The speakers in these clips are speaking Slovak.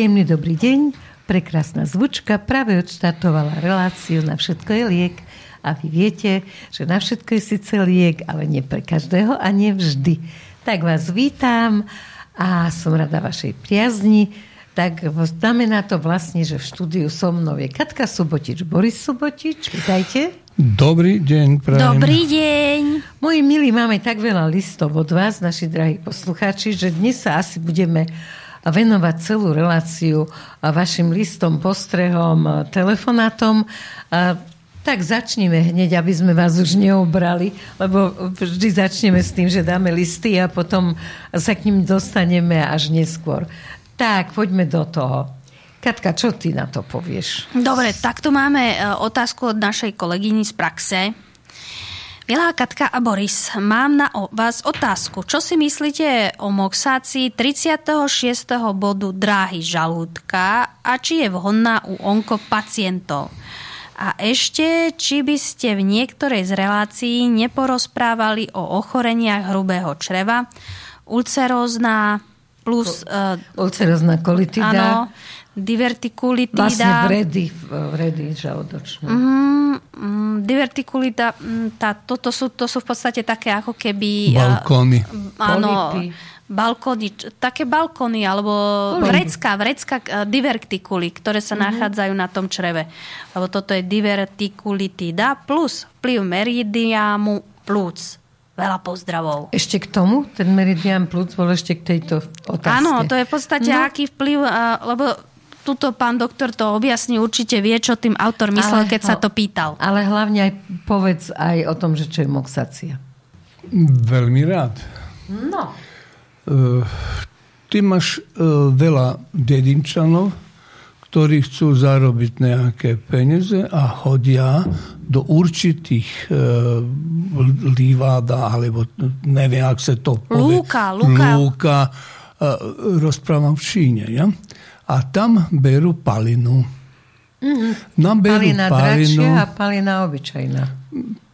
Príjemný dobrý deň, prekrásna zvučka práve odštartovala reláciu Na všetko je liek. A vy viete, že na všetko je síce liek, ale nie pre každého a nie vždy. Tak vás vítam a som rada vašej priazni. Tak znamená to vlastne, že v štúdiu so mnou je Katka Subotič, Boris Subotič. Vítajte. Dobrý deň, prajem. Dobrý deň. Moji milí, máme tak veľa listov od vás, naši drahí poslucháči, že dnes sa asi budeme venovať celú reláciu vašim listom, postrehom, telefonátom. Tak začneme hneď, aby sme vás už neobrali, lebo vždy začneme s tým, že dáme listy a potom sa k ním dostaneme až neskôr. Tak, poďme do toho. Katka, čo ty na to povieš? Dobre, tak tu máme e, otázku od našej kolegyni z praxe. Milá Katka a Boris, mám na vás otázku. Čo si myslíte o moxácii 36. bodu dráhy žalúdka a či je vhodná u onkopacientov? A ešte, či by ste v niektorej z relácií neporozprávali o ochoreniach hrubého čreva, ulcerózna plus... Ulcerózna kolitida. Áno, divertikulitida. Vlastne vredy, vredy žalúdočné. Mm, mm, divertikulita, mm, tá, toto sú, to sú v podstate také ako keby... Balkóny. áno, balkóny, také balkóny, alebo vrecka, vrecka divertikuly, ktoré sa mm-hmm. nachádzajú na tom čreve. Lebo toto je divertikulitida plus vplyv meridiamu plus. Veľa pozdravov. Ešte k tomu? Ten meridian plus bol ešte k tejto otázke. Áno, to je v podstate no. aký vplyv, lebo tuto pán doktor to objasní, určite vie, čo tým autor myslel, ale, keď sa to pýtal. Ale hlavne aj povedz aj o tom, že čo je moxácia. Veľmi rád. No. Uh, ty máš uh, veľa dedinčanov, ktorí chcú zarobiť nejaké peniaze a hodia do určitých uh, líváda, alebo neviem, ak sa to povie. Lúka, lúka. Lúka. Uh, rozprávam v Číne, ja? A tam berú palinu. Mm-hmm. Nám berú palina palinu, a palina obyčajná.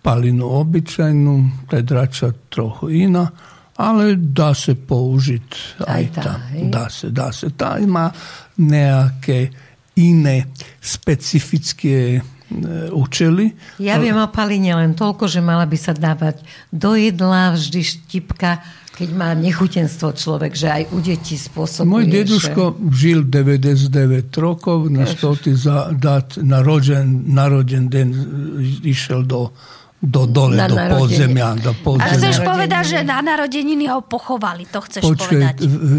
Palinu obyčajnú, je dračia trochu iná, ale dá sa použiť aj, aj tá, tam. Hej? Dá sa, dá sa. Tá má nejaké iné specifické e, účely. Ja viem o paline len toľko, že mala by sa dávať do jedla vždy štipka keď má nechutenstvo človek, že aj u detí spôsobuje. Môj deduško že... žil 99 rokov, na stotý za, dát, naroden, naroden den išiel do do dole, na do podzemia. Do podzemia. A chceš povedať, že na narodeniny ho pochovali, to chceš Počkej, povedať?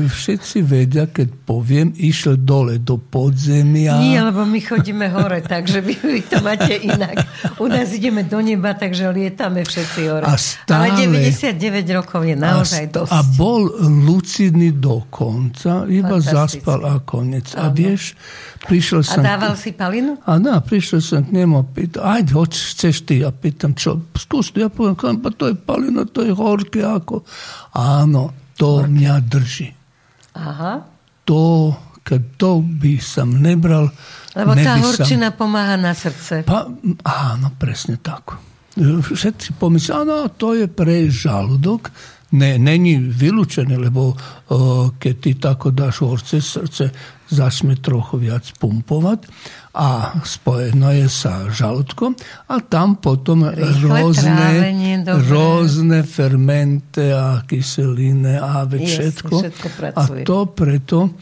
Všetci vedia, keď poviem, išiel dole do podzemia. Nie, lebo my chodíme hore, takže vy, vy to máte inak. U nás ideme do neba, takže lietame všetci hore. A stále, Ale 99 rokov je naozaj a, dosť. A bol lucidný do konca, iba zaspal a konec. A vieš, prišiel som... A dával si palinu? A dá, prišiel som k nemu a pýtal, ajde, hoď, chceš ty? A pýtam, čo čo, skús, ja poviem, pa to je palina, to je horké ako. Áno, to horké. mňa drží. Aha. To, keď to by som nebral... Lebo tá horčina som... pomáha na srdce. Pa, áno, presne tak. Všetci pomyslia, áno, to je pre žalúdok, ne, není vylúčené, lebo o, keď ty tako dáš horce srdce, začne trochu viac pumpovať a spojeno je sa žalúdkom a tam potom rôzne, rôzne fermente a kyseliny a všetko. všetko a to preto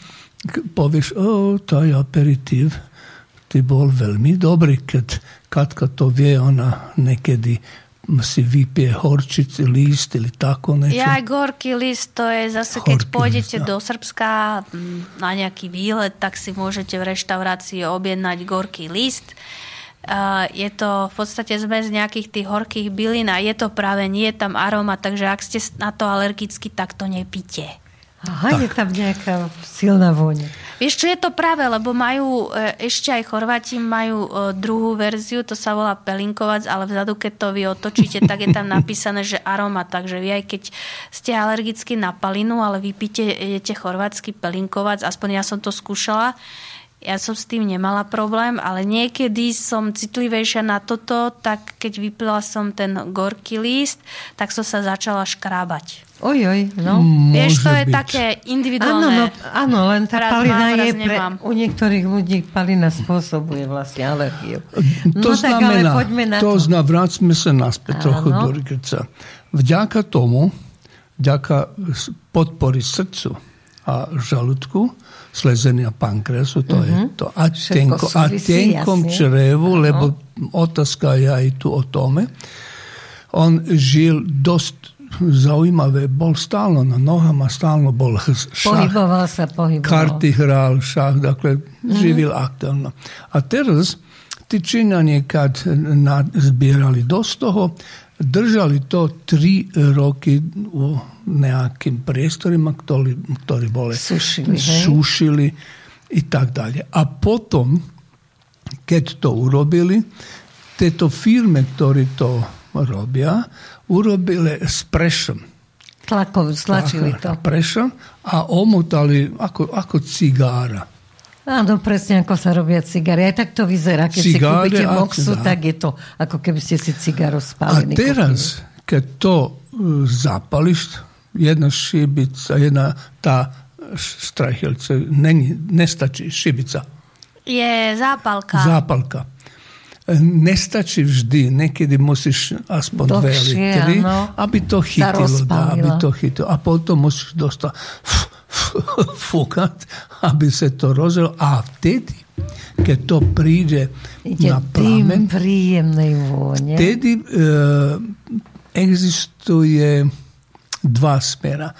povieš, o, to je aperitív. Ty bol veľmi dobrý, keď Katka to vie, ona nekedy si vypije horčici list ili tako niečo. Ja, gorký list, to je zase, keď horký pôjdete list, do Srbska mm, na nejaký výlet, tak si môžete v reštaurácii objednať gorký list. Je to v podstate zmes nejakých tých horkých bylín a je to práve, nie je tam aroma, takže ak ste na to alergicky, tak to nepite. Aha, tak. je tam nejaká silná vôňa. Vieš, čo je to práve, lebo majú, e, ešte aj Chorváti majú e, druhú verziu, to sa volá pelinkovac, ale vzadu, keď to vy otočíte, tak je tam napísané, že aroma, takže vy aj keď ste alergicky na palinu, ale vypíte, jete chorvátsky pelinkovac, aspoň ja som to skúšala, ja som s tým nemala problém, ale niekedy som citlivejšia na toto, tak keď vypila som ten gorký list, tak som sa začala škrábať. Ojoj, no. Vieš, to Môže je byť. také Áno, individuálne. no, áno, len tá Raz palina mám, je pre, nemám. u niektorých ľudí palina spôsobuje vlastne alergiu. To no tak ale znamená, na to to. zna, vráťme sa naspäť Áno. trochu do Rikerca. Vďaka tomu, vďaka podpory srdcu a žalúdku, slezenia pankreasu, to je to a, Mhm. Tenko, a tenkom jasne. črevu, lebo otázka je aj tu o tome. On žil dosť zaujímavé, bol stále na nohama, stále bol šach, Pohyboval sa, pohyboval. karty hral, šach, dakle živil aktivno. A teraz ti Číňania kad zbierali dosť toho, držali to tri roky u nejakým priestorima, ktorí, ktorí boli Sušili, sušili i tak dalje. A potom, keď to urobili, tieto firme, ktorí to robia, urobili s prešom. Tlakov, stlačili to. Prešom a omotali ako, ako cigára. Áno, presne ako sa robia cigary. Aj tak to vyzerá. Keď si Cigáre kúpite a- moxu, dá. tak je to ako keby ste si cigaro A spálili. teraz, keď to e, zapališ, jedna šibica, jedna tá štrajhelce, není, nestačí šibica, Je zápalka. zápalka. Nestačí vždy, niekedy musíš aspoň dve Dlhšie, ali tri, áno. aby to chytilo. Dá, aby to chytilo. A potom musíš dostať fúkať, aby sa to rozelo. A vtedy, keď to príde Ide na plamen, príjemnej vône. Vtedy e, existuje dva smera.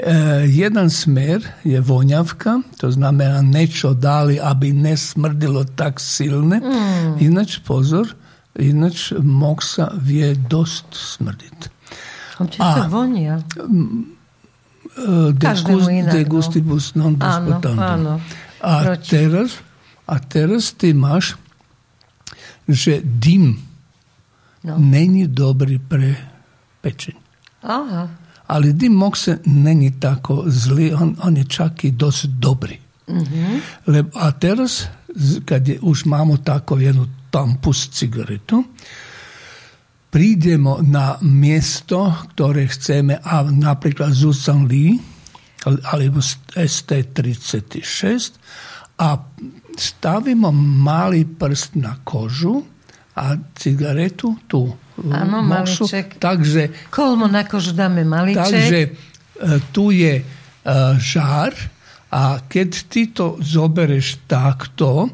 E, jeden smer je voňavka, to znamená niečo dali, aby nesmrdilo tak silne. Mm. Ináč pozor, ináč moksa vie dosť smrdiť. Či to vonia. E, de, Každému gust, inak, de no. non disputandum. A teraz, a teraz ty máš, že dym No. není dobrý pre pečeň. Aha. Ale dym mokse není tako zlý, on, on je čak i dosť dobrý. Lebo, a teraz, kad je, už máme tako jednu tampus cigaretu, prídemo na miesto, ktoré chceme, a napríklad Zuzan Lee, al- alebo ST36, a stavimo mali prst na kožu a cigaretu tu. Áno, maliček. Takže Kolmo na kožu dáme maliček. Takže e, tu je e, žár a keď ty to zobereš takto,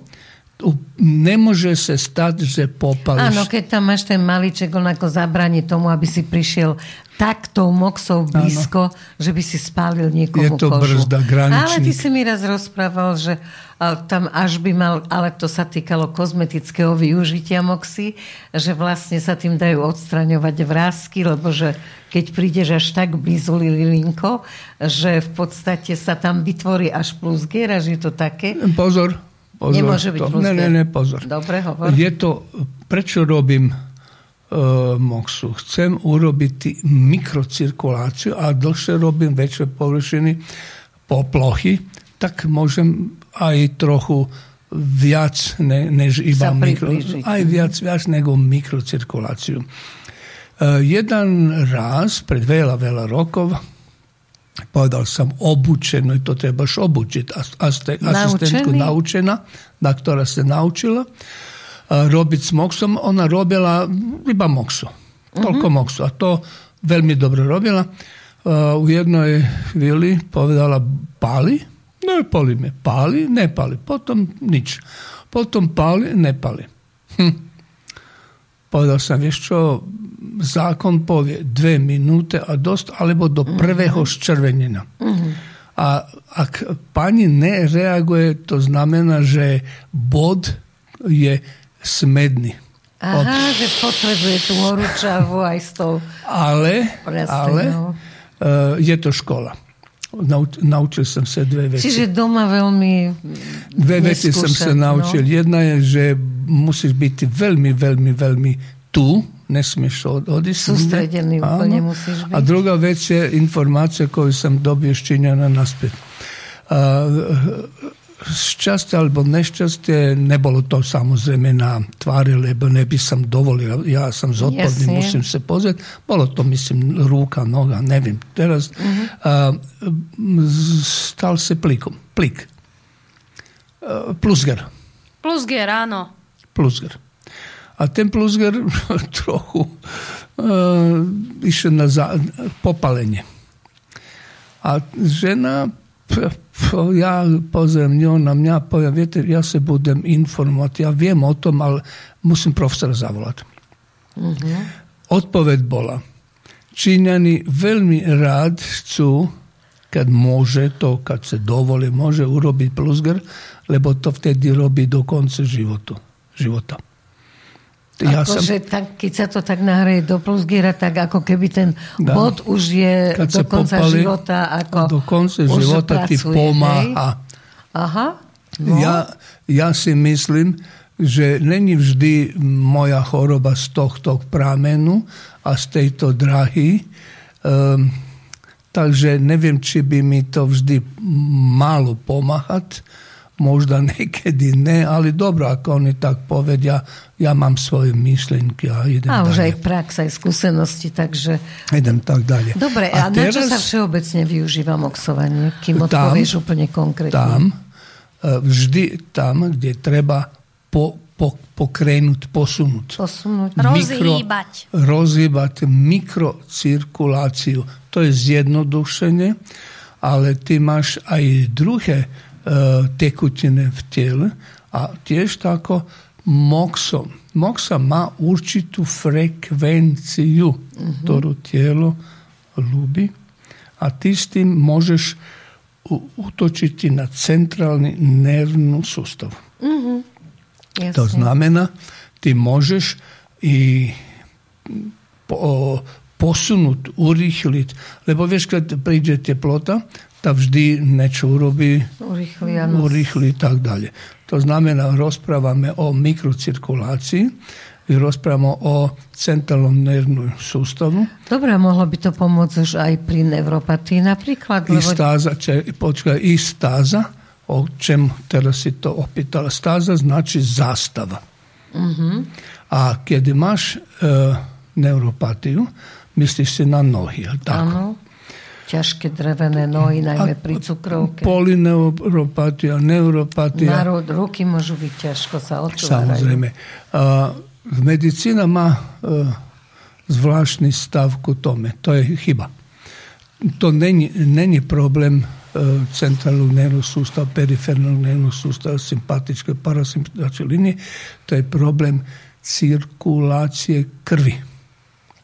nemôže sa stať, že popališ. Áno, keď tam máš ten maliček, on ako zabráni tomu, aby si prišiel tak tou moxou blízko, že by si spálil niekomu Je to kožu. brzda, graničník. Ale ty si mi raz rozprával, že tam až by mal, ale to sa týkalo kozmetického využitia moxy, že vlastne sa tým dajú odstraňovať vrázky, lebo že keď prídeš až tak blízu lilinko, že v podstate sa tam vytvorí až plus giera, že je to také. Pozor, pozor. Nemôže byť to, ne, ne, ne, pozor. Dobre, hovor. Je to, prečo robím uh, moxu? Chcem urobiť mikrocirkuláciu a dlhšie robím väčšie površiny po plochy, tak môžem aj trochu viac ne, než iba mikro, aj viac, viac nego mikrocirkuláciu. Uh, jeden raz, pred veľa, veľa rokov, povedal som obučeno i to trebaš aste- Asistentku naučena, da, ktorá sa naučila a, robiť s moksom. Ona robila iba moksu. Toľko moksu. A to veľmi dobre robila. U jednoj chvíli povedala pali, ne pali me. Pali, ne pali. Potom nič. Potom pali, ne pali. Hm. Povedal som, vieš čo, zákon povie dve minúte a dosť, alebo do prvého ščervenenia. A ak pani nereaguje, to znamená, že bod je smedný. Aha, že potrebuje tú horúčavu aj s tou... Ale, ale no. uh, je to škola. Nauč, naučil som sa dve veci. Čiže doma veľmi Dve veci som sa neskúšať, naučil. No. Jedna je, že musíš byť veľmi, veľmi, veľmi tu, nesmieš od- odísť. Sústredený Áno. úplne musíš byť. A druhá vec je informácia, koju sam dobio s Číňana naspred. A, šťastie alebo nešťastie, nebolo to samozrejme na tvári, lebo neby som dovolil, ja som zodpovedný, Jasne. musím sa pozrieť. Bolo to, myslím, rúka, noga, neviem. Teraz uh-huh. uh, stal sa plikom. Plik. Uh, plusger. Plusger, áno. Plusger. A ten plusger trochu uh, išiel na za, popalenie. A žena ja pozriem ňo na mňa, poviem, viete, ja sa budem informovať, ja viem o tom, ale musím profesora zavolať. Uh-huh. Odpoveď bola, Číňani veľmi rád chcú, keď môže to, keď sa dovolí, môže urobiť plusger, lebo to vtedy robí do konca životu, života. Ja ako, som... že tak, keď sa to tak nahraje do plusgiera, tak ako keby ten da. bod už je keď do konca popali, života. Ako do konca života pracuje, ti pomáha. Aha. No. Ja, ja si myslím, že není vždy moja choroba z tohto pramenu a z tejto drahy. Um, takže neviem, či by mi to vždy malo pomáhať možda nekedy ne, ali dobro ako oni tak povedia, ja mám svoje myšlenky a idem A už aj prax, aj skúsenosti, takže... Idem tak ďalej. Dobre, a, a na teraz... čo sa všeobecne využíva moxovanie, kým odpovieš tam, úplne konkrétne? Tam, e, vždy tam, kde treba po, po, pokrenúť, posunúť. Posunúť. Rozhýbať. rozhýbať mikrocirkuláciu. To je zjednodušenie, ale ty máš aj druhé tekutine v tijelu, a tiež tako moksom. Moksa ma určitu frekvenciju, ktorú tijelo lubi, a ti s tim možeš utočiti na centralni nervnu sustav. Mm-hmm. To znamena ti možeš i posunut, urihlit. Lebo vieš, kad priđe teplota, tak vždy niečo urobí, urýchli, urýchli tak ďalej. To znamená, rozprávame o mikrocirkulácii, rozprávame o centrálnom nervnú sústavu. Dobre, mohlo by to pomôcť už aj pri neuropatii napríklad? I stáza, če, počkaj, i stáza, o čem teraz si to opýtala. Stáza znači zástava. Uh-huh. A keď máš e, neuropatiu, myslíš si na nohy, tako? Ťažké drevené nohy, najmä a pri cukrovke. Polineuropatia, neuropatia. Národ, ruky môžu byť ťažko sa otvárajú. Samozrejme. A medicína má e, zvláštny stav ku tome. To je chyba. To není, není problém e, centrálnu nervnú sústav, periférnu nervnú sústav, sympatické, parasympatické linie. To je problém cirkulácie krvi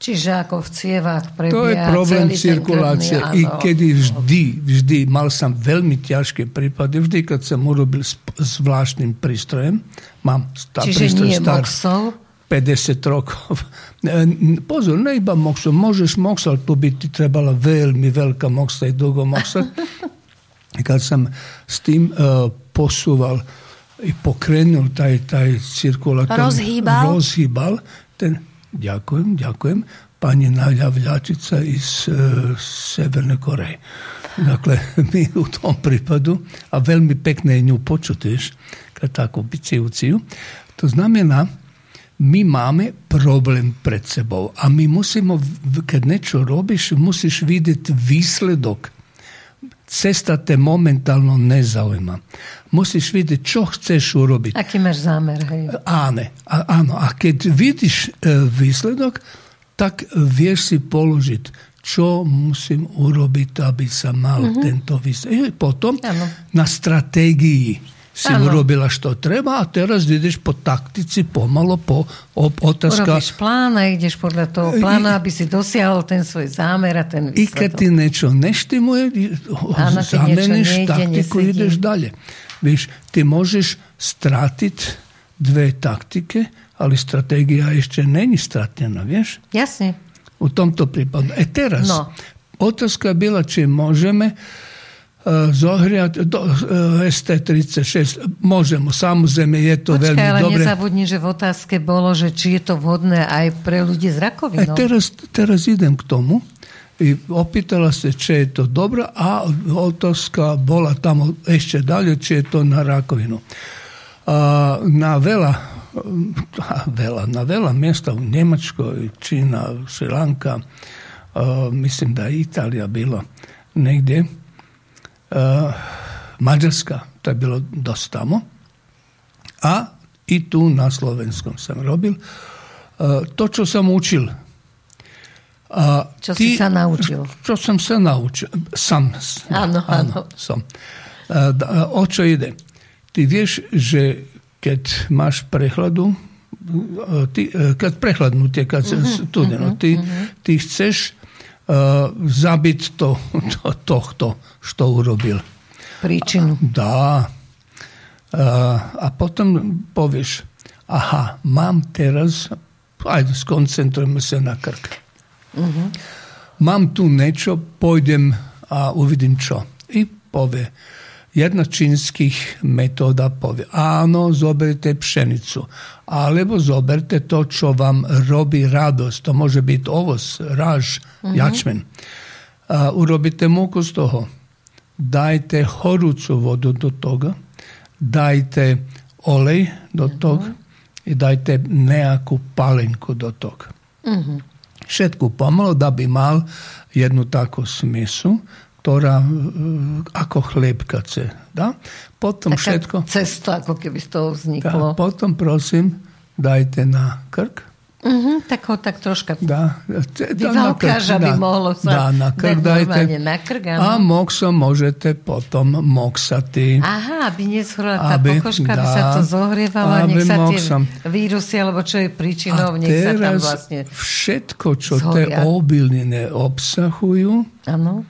Čiže ako v cievách prebieha To je problém cirkulácie. I kedy vždy, vždy, mal som veľmi ťažké prípady, vždy, keď som urobil zvláštnym prístrojem, mám tá Čiže prístroj nie star moxol? 50 rokov. Pozor, ne iba moxol. Môžeš moxol, tu by ti trebala veľmi veľká moxa i dlho moxa. Kad som s tým uh, posúval i pokrenul taj, taj cirkulátor, rozhýbal, rozhýbal ten Ďakujem, ďakujem. Pani Naďa Vľačica iz e, Severne Koreje. Dakle, mi u tom pripadu, a veľmi pekne nju počutiš, kad tako bicivciju. To znamená, mi máme problem pred sebou a mi musimo, kad nečo robiš, musiš vidjeti výsledok. Cesta te momentalno ne zaujíma. Musíš vidieť, čo chceš urobiť. Aký máš zámer, hej? Áno, a, áno. A keď vidíš e, výsledok, tak vieš si položiť, čo musím urobiť, aby sa mal mm-hmm. tento výsledok. Potom ano. na stratégii si urobila, što treba, a teraz ideš po taktici pomalo, po otázka. Urobíš plán a ideš podľa toho plána, aby si dosiahol ten svoj zámer a ten výsledok. I keď ti niečo neštimuje, zameníš taktiku, nesedí. ideš dalje. Víš, ty môžeš stratiť dve taktike, ale stratégia ešte není stratená, vieš? Jasne. U tomto prípadu. E teraz, no. otázka byla, či môžeme uh, zohriať do uh, ST36. Môžeme, samozrejme, je to Počkaj, veľmi ale dobre. nezabudni, že v otázke bolo, že či je to vhodné aj pre ľudí s rakovinou. E teraz, teraz idem k tomu, i opýtala se če je to dobro, a otázka bola tamo ešte dalje, či je to na rakovinu. A, na veľa, veľa, na veľa mjesta u Njemačkoj, Čína, Šrilanka, mislim da je Italija bilo negdje, Mađarska, to je bilo dosta tamo, a i tu na slovenskom sam robil. To, čo sam učil, a čo ty, si sa naučil? Čo som sa naučil? Sam. Áno, áno. Som. A, o čo ide? Ty vieš, že keď máš prehľadu, ty, e, keď prehľadnutie, keď mm-hmm, studeno, mm-hmm, ty, mm-hmm. ty chceš uh, zabiť to, to, tohto, što urobil. Príčinu. Dá. Uh, a potom povieš, aha, mám teraz, ajde, skoncentrujeme sa na krk. Mm-hmm. Mám tu niečo, pôjdem a uvidím čo. I povie, jedna čínskych metóda povie, áno, zoberte pšenicu, alebo zoberte to, čo vám robí radosť. To môže byť ovoc, ráž, mm-hmm. jačmen. A urobite múku z toho. Dajte horúcu vodu do toho, dajte olej do toho mm-hmm. i dajte nejakú palenku do toho. Mm-hmm všetku pomalo, da bi mal jednu takvu smisu, ktorá ako chliebkace. Da? Potom Taká všetko... cesta, ako keby z toho vzniklo. Da, potom prosím, dajte na krk Uh-huh, tak ho tak troška dá, vyvalkáš, aby mohlo sa dá, na krk dajte. Na krk, áno. A moxo môžete potom moxaty. Aha, aby neschorila tá aby, pokožka, aby sa to zohrievalo a nech sa tie vírusy, alebo čo je príčinou, nech sa tam vlastne všetko, čo tie obilniny obsahujú, ano.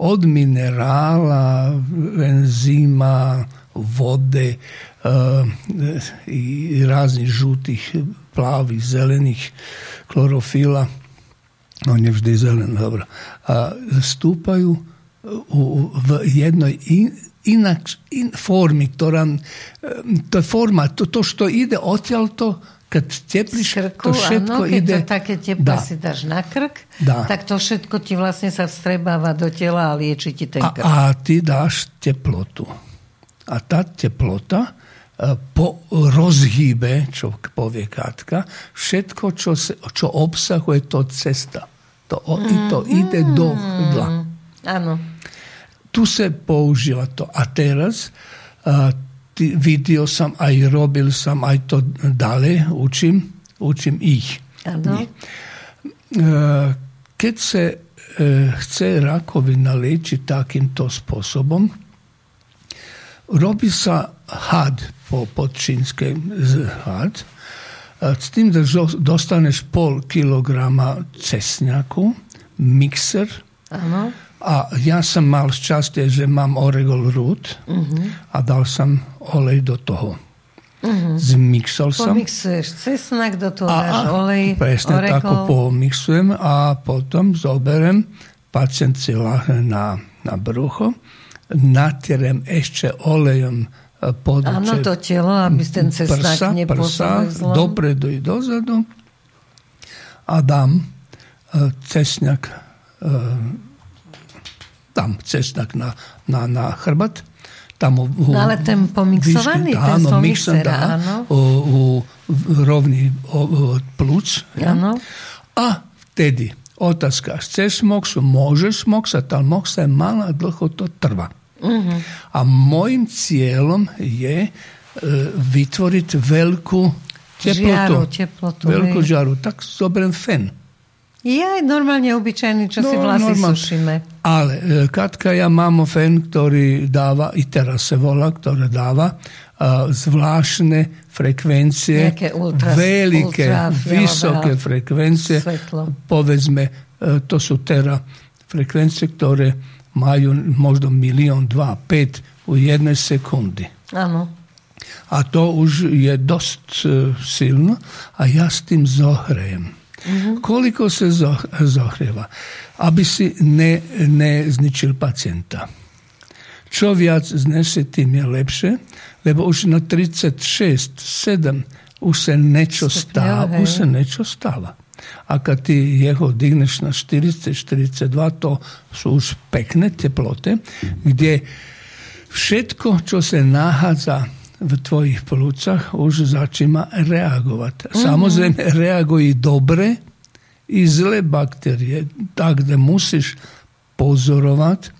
Od minerála, enzima, vode uh, i raznih žutih plavih, zelenih klorofila, on je vždy zelen, dobro, a stupaju u, v jednoj in, inak, in formi, ktorá, to je forma, to, to što ide odtiaľ to, tepliš, krku, to všetko ano, ide... Keď to také teple si dáš na krk, da. tak to všetko ti vlastne sa vstrebáva do tela a lieči ti ten krk. A, a ty dáš teplotu. A tá teplota po rozhýbe, čo povie Katka, všetko, čo, se, čo obsahuje to cesta. To, mm. to ide do hrdla. Áno. Tu sa používa to. A teraz a, ty, videl som, aj robil som, aj to dále učím, učím ich. Áno. Keď sa e, chce rakovina liečiť takýmto spôsobom, robí sa had po podčínske had, s tým, da dostaneš pol kilograma cesnjaku, mikser, Ano. A ja sam mal šťastie, že mám oregol rút uh-huh. a dal som olej do toho. Uh-huh. Zmixol som. Pomixuješ cesnak, do toho a, dáš olej, Presne oregol. tako pomixujem a potom zoberem, pacient si lahne na, na brucho, natjerem ešte olejom područje. Áno, to telo, aby ten cesnak prsa, dopredu i dozadu a dám e, cesnak dám cesnak na, na, na chrbat tam u, no ale ten pomixovaný, výšky, ten áno, mixer, dá, áno. U, u, rovný od plúc. Ja? A vtedy otázka, chceš moxu, môžeš moksať, ale moxa je malá, dlho to trvá. Uh-huh. A môjim cieľom je e, vytvoriť veľkú teplotu. Žiaru, teplotu. Veľkú žiaru. Tak zoberiem fen. Je aj normálne obyčajný, čo no, si vlasy normál. sušíme. Ale e, Katka, ja mám fen, ktorý dáva, i teraz sa volá, ktoré dáva uh, zvláštne frekvencie, ultra, veľké, ultra vysoké frekvencie. Svetlo. Povedzme, uh, to sú teda frekvencie, ktoré majú možno milión, dva, päť u jednej sekundy. Áno. A to už je dosť uh, silno a ja s tým zohrejem. Mm-hmm. Koliko se zohrieva? Aby si ne, ne zničil pacijenta. Čo viac znese, tým je lepšie, lebo už na 36, 7 už se nečo stáva. Už se nečo stáva. A kad ti jeho digneš na 40-42, to sú už pekné teploty, gdje všetko, čo se nahádza v tvojih plucah už začima reagovati. Samozrejme mhm. reaguje dobre i zle bakterije. Tak da musiš pozorovat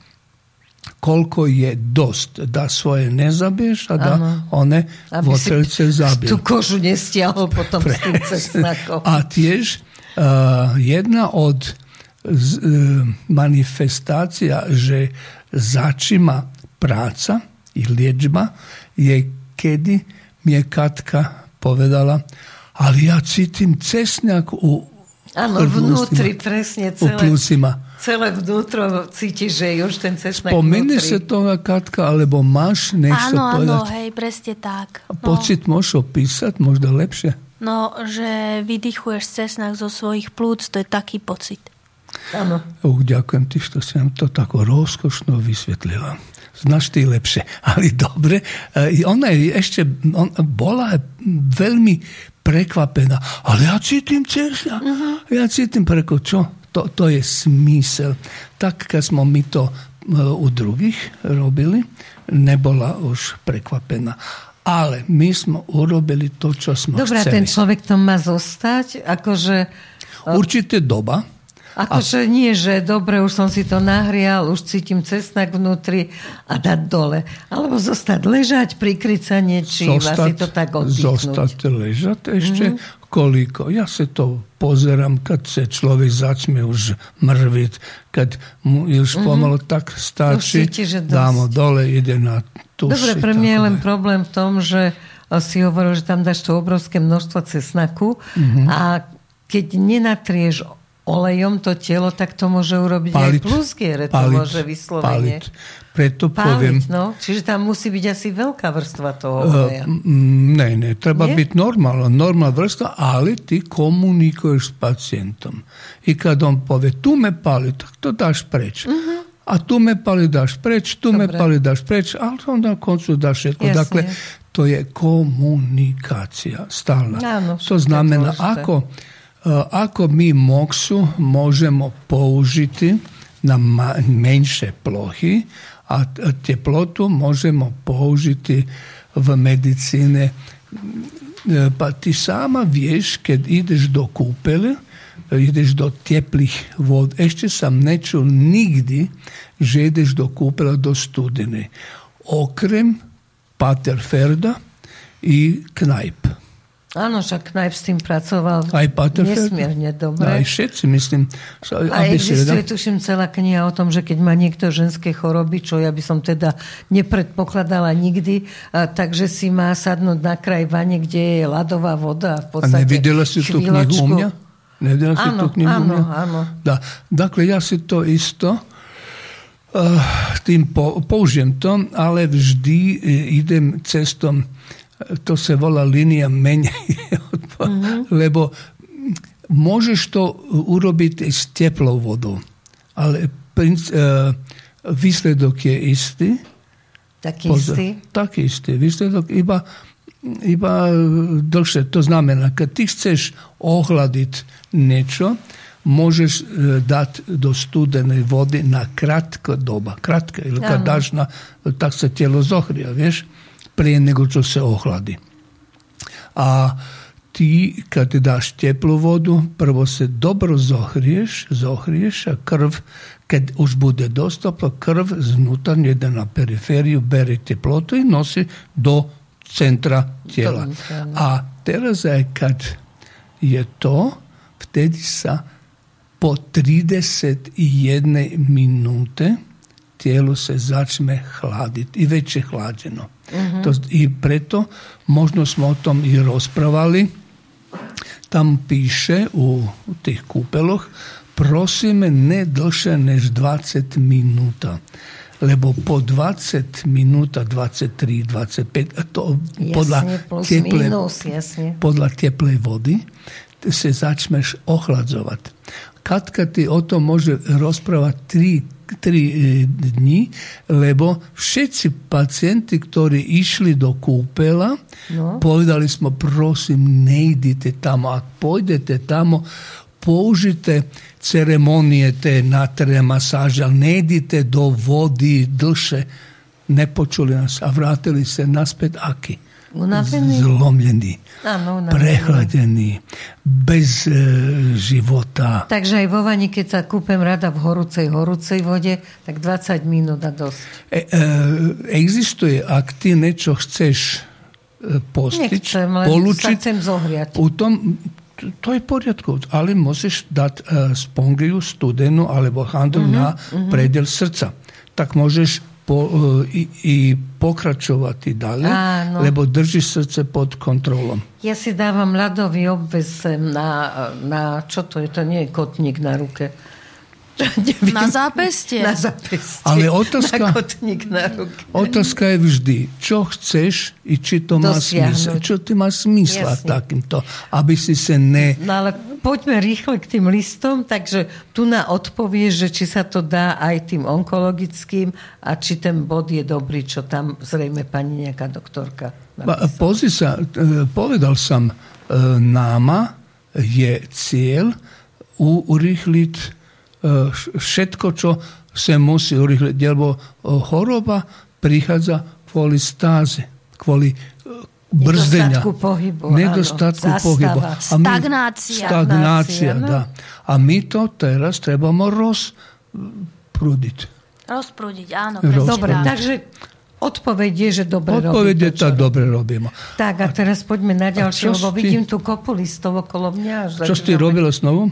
koliko je dost da svoje ne zabiješ, a da ano. one votrlce zabiješ. Tu kožu nje stjalo potom A tjež uh, e, jedna od z, e, uh, manifestacija že začima praca i liječba je kedy mi je Katka povedala, ali ja cítim cesnjak u Áno, vnútri, presne, celé. U plúcima celé vnútro cítiš, že je už ten cesnak Spomíne sa to, Katka, alebo máš niečo áno, povedať? Áno, hej, presne tak. No. Pocit môžeš opísať, možno lepšie? No, že vydychuješ cesnak zo svojich plúc, to je taký pocit. Áno. Uh, ďakujem ti, že si nám to tako rozkošno vysvetlila. Znaš ty lepšie, ale dobre. E, ona je ešte, on, bola veľmi prekvapená. Ale ja cítim cesnak. Uh-huh. Ja cítim preko čo? To, to je smysel. Tak, keď sme my to e, u druhých robili, nebola už prekvapená. Ale my sme urobili to, čo sme Dobre, chceli. ten človek to má zostať? Akože... E, Určite doba. Akože a... nie, že dobre, už som si to nahrial, už cítim cesnak vnútri a dať dole. Alebo zostať ležať, prikryť sa niečím zostať, a si to tak oddychnúť. Zostať ležať ešte, mm-hmm koliko. Ja se to pozeram kad se človek začne už mrviť, kad mu už mm-hmm. pomalo tak stačí, dámo dole, ide na tuši. Dobre, pre mňa je len problém v tom, že si hovoril, že tam dáš to obrovské množstvo cesnaku mm-hmm. a keď nenatrieš olejom to telo, tak to môže urobiť palit, aj plusgiere, to palit, môže vyslovene. Palit. Preto Páliť, poviem... No? Čiže tam musí byť asi veľká vrstva toho oleja. Uh, ne, ne, treba Nie? byť normálna, normálna vrstva, ale ty komunikuješ s pacientom. I kad on povie, tu me pali, tak to dáš preč. Uh-huh. A tu me pali dáš preč, tu Dobre. me pali dáš preč, ale on na koncu dáš všetko. Jasne. Dakle, to je komunikácia stála. Áno, to znamená, ako, uh, ako my MOXu môžeme použiti na menšie plochy, a teplotu možemo použiti v medicine. Pa ti sama vješ kad ideš do kupele, ideš do teplih vod. Ešte sam nečul nigdi že ideš do kupela do studene. Okrem Paterferda i Knajp. Áno, však Knife s tým pracoval aj nesmierne dobre. Aj všetci, myslím. A existuje, tuším, celá kniha o tom, že keď má niekto ženské choroby, čo ja by som teda nepredpokladala nikdy, a, takže si má sadnúť na kraj vane, kde je ľadová voda. V podstate a nevidela si tú knihu u mňa? Nevidela si áno, tú knihu áno, u mňa? áno. Da. Dakle, ja si to isto uh, tým po, použijem to, ale vždy uh, idem cestom to se volá linija menja mm-hmm. lebo možeš to urobiť s teplou vodou, ale uh, výsledok je istý. Taký Pozor, istý? Taký istý. Výsledok iba, iba dlhšie. To znamená, keď ty chceš ohladiť niečo, môžeš uh, dať do studenej vody na kratko doba. Kad daš na, tak se tijelo zohrija, vieš? Prije nego čo se ohladi. A ti kad daš teplu vodu, prvo se dobro zohriješ, zohriješ, a krv, kad už bude dostoplo, krv znutar ide na periferiju, bere teplotu i nosi do centra tijela. A teraz je kad je to, vtedy sa po 31 minute tijelo se začne hladiti i već je hlađeno. Uh-huh. To, I preto, možno smo o tom i rozpravali, tam piše u, tih kupeloh, prosime ne dlše než 20 minuta. Lebo po 20 minuta, 23, 25, to jasne, podľa, teple, minus, podľa teplej vody se začneš ochladzovať. Katka ti o tom može rozprávať 3 tri e, dni, lebo všetci pacienti, ktorí išli do kúpela, no. povedali smo, prosím, nejdite tamo. Ak pôjdete tamo, použite ceremonije te natrije masaže, ali ne idite do vodi dlše. Ne počuli nas, a vratili se naspet aki. Unavení? Zlomljeni, Áno, unavení. prehladení, bez e, života. Takže aj vo vani, keď sa kúpem rada v horúcej, horúcej vode, tak 20 minút a dosť. E, e, existuje, ak ty niečo chceš e, postić, Nechcem, len sa polučiť, chcem zohriať. u tom, to je v poriadku, ali možeš dati e, spongiju studenu alebo handlu Mhm, na predjel srca. Tak možeš po, e, i, i pokračovati dalje, Áno. lebo držiš srce pod kontrolom. Ja si dávam ľadový obves sem na, na, čo to je, to nie je kotník na ruke. Neviem. Na zápestie. Na zápestie. Ale otázka- Na kotník na ruke. Otázka je vždy, čo chceš i či to má smysl. Čo ti má smysla Jasne. takýmto, aby si se ne... No ale poďme rýchle k tým listom, takže tu na odpovieš, že či sa to dá aj tým onkologickým a či ten bod je dobrý, čo tam zrejme pani nejaká doktorka. Pozri sa, e, povedal sam, e, nama je cieľ u- urýchliť všetko, čo se musí urýchliť, lebo e, choroba prichádza kvôli stáze, kvôli e, brzdenia. Nedostatku pohybu, áno. Nedostatku Zastava. pohybu. A my- Stagnácia. Stagnácia, no. da. A my to teraz trebamo rozprúdiť. Rozprúdiť, áno. Roz- presne Dobre, tak. takže odpoveď je, že dobre Odpoveď je tak, dobre robíme. Tak a teraz poďme na ďalšie, lebo vidím tú kopu listov okolo mňa. Čo začíname- robila znovu?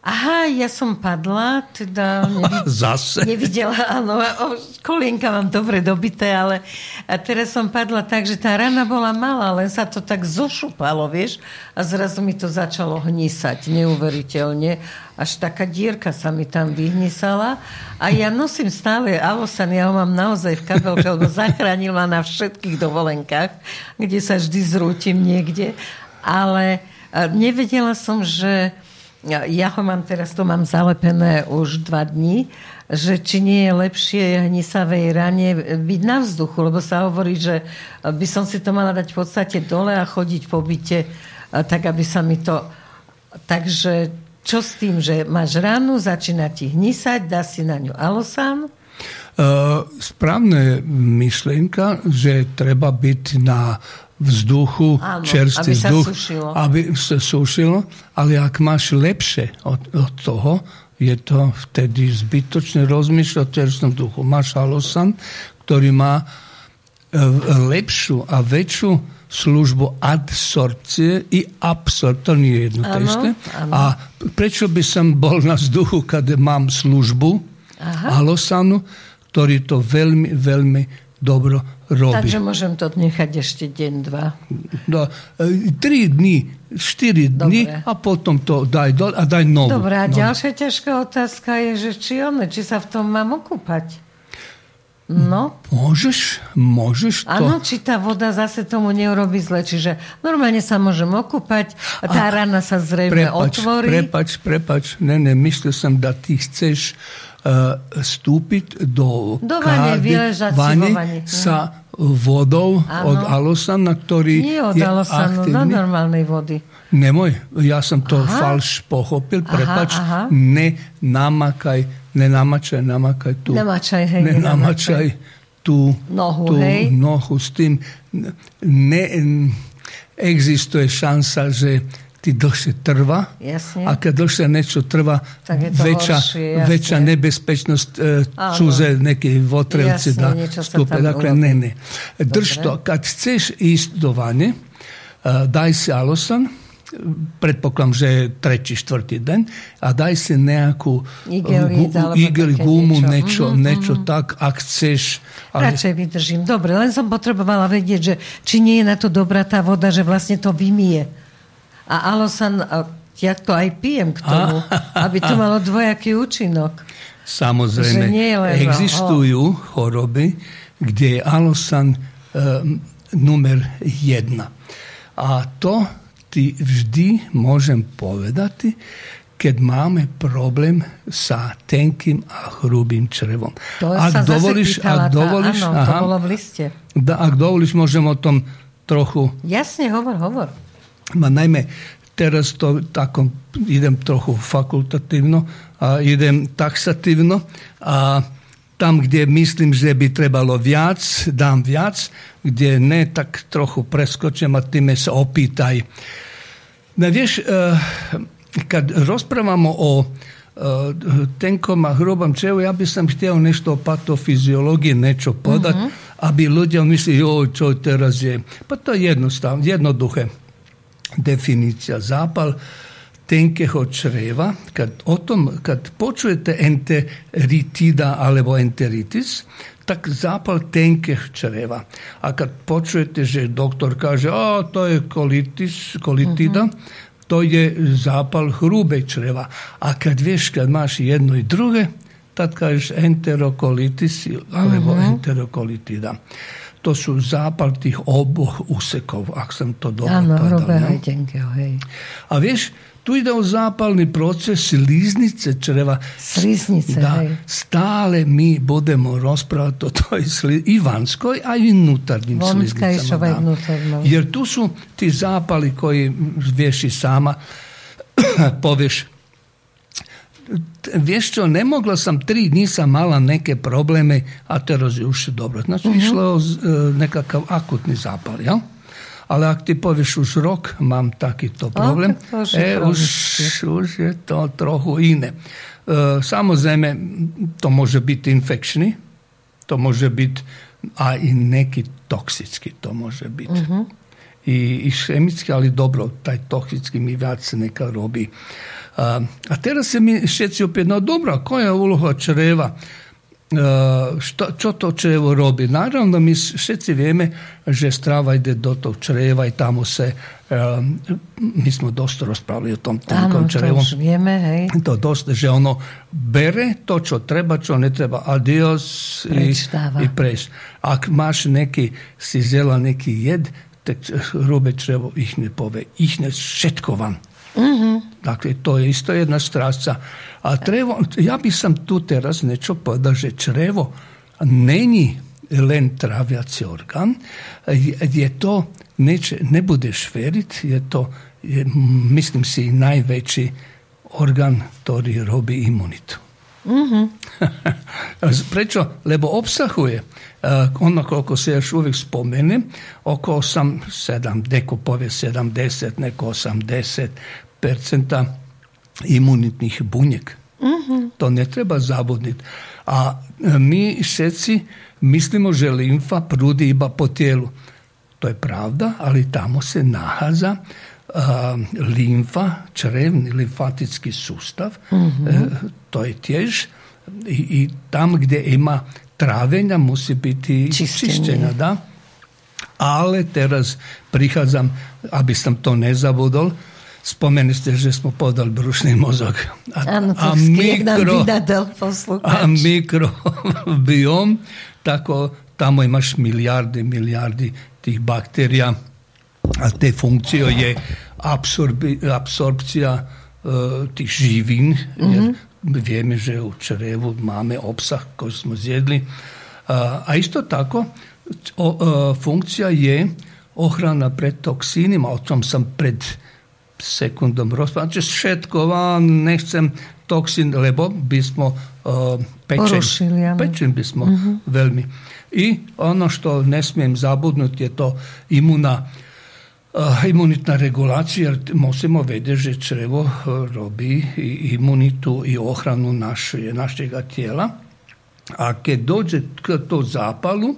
Aha, ja som padla, teda nevid- Zase. nevidela, áno, o, kolienka mám dobre dobité, ale a teraz som padla tak, že tá rana bola malá, len sa to tak zošupalo, vieš, a zrazu mi to začalo hnisať, neuveriteľne. Až taká dierka sa mi tam vyhnisala a ja nosím stále Alosan, ja ho mám naozaj v kabelke, lebo zachránil ma na všetkých dovolenkách, kde sa vždy zrútim niekde, ale nevedela som, že ja ho mám teraz, to mám zalepené už dva dní, že či nie je lepšie hnisavej rane byť na vzduchu, lebo sa hovorí, že by som si to mala dať v podstate dole a chodiť po byte, a tak aby sa mi to... Takže čo s tým, že máš ranu, začína ti hnisať, dá si na ňu alosan, Uh, správna myšlienka, že treba byť na vzduchu, Áno, čerstvý aby sa vzduch, sušilo. aby sa sušilo, ale ak máš lepšie od, od toho, je to vtedy zbytočne rozmýšľať o čerstvom vzduchu. Máš halosan, ktorý má e, lepšiu a väčšiu službu adsorpcie i absorpcie. To nie je jedno isté. áno. A prečo by som bol na vzduchu, keď mám službu Aha. halosanu, ktorý to veľmi, veľmi dobro robí. takže môžem to nechať ešte deň, dva. Do, e, tri dní, štyri dní Dobre. a potom to daj dole a daj novú. Dobre, a novú. ďalšia ťažká otázka je, že či one, či sa v tom mám okúpať. No, Môžeš, môžeš to. áno, či tá voda zase tomu neurobi zle. Čiže normálne sa môžem okúpať, a tá rana sa zrejme Prepač, otvorí. prepač, prepač. Ne, ne, myslel som, da ty chceš uh, stúpiť do, Do vane, kády, vane vani. sa vodou Áno. od Alosana, ktorý Nie je odalo sa no, do normálnej vody. Nemoj, ja som to Aha. falš pochopil, prepač, aha. ne namakaj, ne namačaj, namakaj tu. Namačaj, hej, ne namačaj tú Nohu, tú hej. nohu s tým. Ne, existuje šansa, že ti dlhšie trvá. Jasne. A keď dlhšie niečo trvá, väčšia, horšie, väčšia nebezpečnosť e, Áno. cudze nejaké votrelci da tam Dakle, ne, ne. Drž Dobre. to. Kad chceš ísť do vane, e, daj si alosan, predpokladám, že je tretí, štvrtý deň a daj si nejakú alebo igel, gumu, niečo. Mhm, niečo, niečo tak, ak chceš. Ale Radšej vydržím. Dobre, len som potrebovala vedieť, že či nie je na to dobrá tá voda, že vlastne to vymie. A alosan, a ja to aj pijem k tomu, aby to malo dvojaký účinok. Samozrejme, len, existujú choroby, kde je alosan um, numer jedna. A to ti vždy môžem povedať, keď máme problém sa tenkým a hrubým črevom. To ak sa dovolíš, pýtala ak dovolíš, tá, áno, to aha, bolo v liste. da, ak dovolíš, môžem o tom trochu Jasne, hovor, hovor. Ma naime, teraz to tako idem trochu fakultativno, a idem taksativno, a tam gdje mislim že bi trebalo viac, dam viac, gdje ne tak trochu preskočem, a time se opitaj. Ne, vieš, eh, kad rozprávamo o eh, tenkom a hrubom čevu, ja by som htio nešto o patofiziologiji nečo podať, uh-huh. aby ľudia mislili, joj, čo teraz je. Pa to je jednostavno, jednoduché. Definicija zápal tenkeho čreva, kad, o tom, kad počujete enteritida alebo enteritis, tak zápal tenkeh čreva. A kad počujete, že doktor kaže, a to je kolitis, kolitida, uh-huh to je zápal hrube čreva. A kad vieš, kad máš jedno i druge, tad kažeš enterokolitis alebo uh-huh. enterokolitida to su zapal tih oboh usekov, ako sam to dobro Ano, hej. A viš, tu ide u zapalni proces sliznice čreva. Sliznice, da, hej. Stale mi budemo raspravati o toj sliznici, i vanjskoj, a i unutarnjim sliznicama. Je. Jer tu su ti zapali koji vješi sama, poveš Vješću, ne mogla sam, tri nisam mala neke probleme, a te razjuši dobro. Znači, uh-huh. išlo e, nekakav akutni zapal, jel? Ali ako ti poviš už rok, mam taki to problem, a, to e, už, už, je to trochu ine. E, samo zeme, to može biti infekčni, to može biti, a i neki toksički to može biti. Uh-huh. Mhm. I, I ale dobro, taj toxický mi viac neka robí. A, a teraz sa mi všetci opäť, no dobro, koja je úloha čreva? što, čo to črevo robi? Naravno, mi všetci vieme, že strava ide do tog čreva i tamo se mi smo dosta raspravili o tom tenkom črevom. To vieme, hej. To dosta, že ono bere to, čo treba, čo ne treba. Adios i, i preš. Ak máš neki, si zela neki jed, tak hrube črevo ih ne pove. Ih ne všetko van. Mm-hmm. Dakle, to je isto jedna strasca. A trevo, ja by sam tu teraz nečo povedal, že črevo není len traviaci orgán, je to, neče, nebudeš veriť, je to, je, myslím si, najväčší orgán, ktorý robí imunitu. Mm-hmm. Prečo? Lebo obsahuje uh, ono koliko se još uvijek spomene, oko 8, 7, neko povije 70, neko 80 percenta imunitnih bunjek. Mm-hmm. To ne treba zabudniti. A mi všetci mislimo, že limfa prudi iba po tijelu. To je pravda, ali tamo se nahaza limfa, črevni limfatički sustav. Mm-hmm. E, to je tjež i, i tam gdje ima travenja musi biti čišćenja. Da? Ale teraz prichádzam, aby som to nezabudol, Spomeni ste, že smo podali brušni mozog. A, ano, a, mikro, a mikrobiom, tako tamo imaš milijardi, milijardi tih bakterija, a te funkcije je absorbi, apsorpcija uh, tih živin, jer mm -hmm. vieme, že u črevu máme obsah koji smo zjedli. Uh, a isto tako, uh, funkcija je ohrana pred toksinima, o tom sam pred sekundom rozprávať, že všetko vám nechcem toxín, lebo by smo uh, pečen, pečen by smo uh-huh. veľmi. I ono što ne smijem zabudnuti je to imuna uh, imunitna regulacija, jer musimo vedeti, že črevo robi imunitu i ohranu naše, našega tijela. A kad dođe k to zapalu,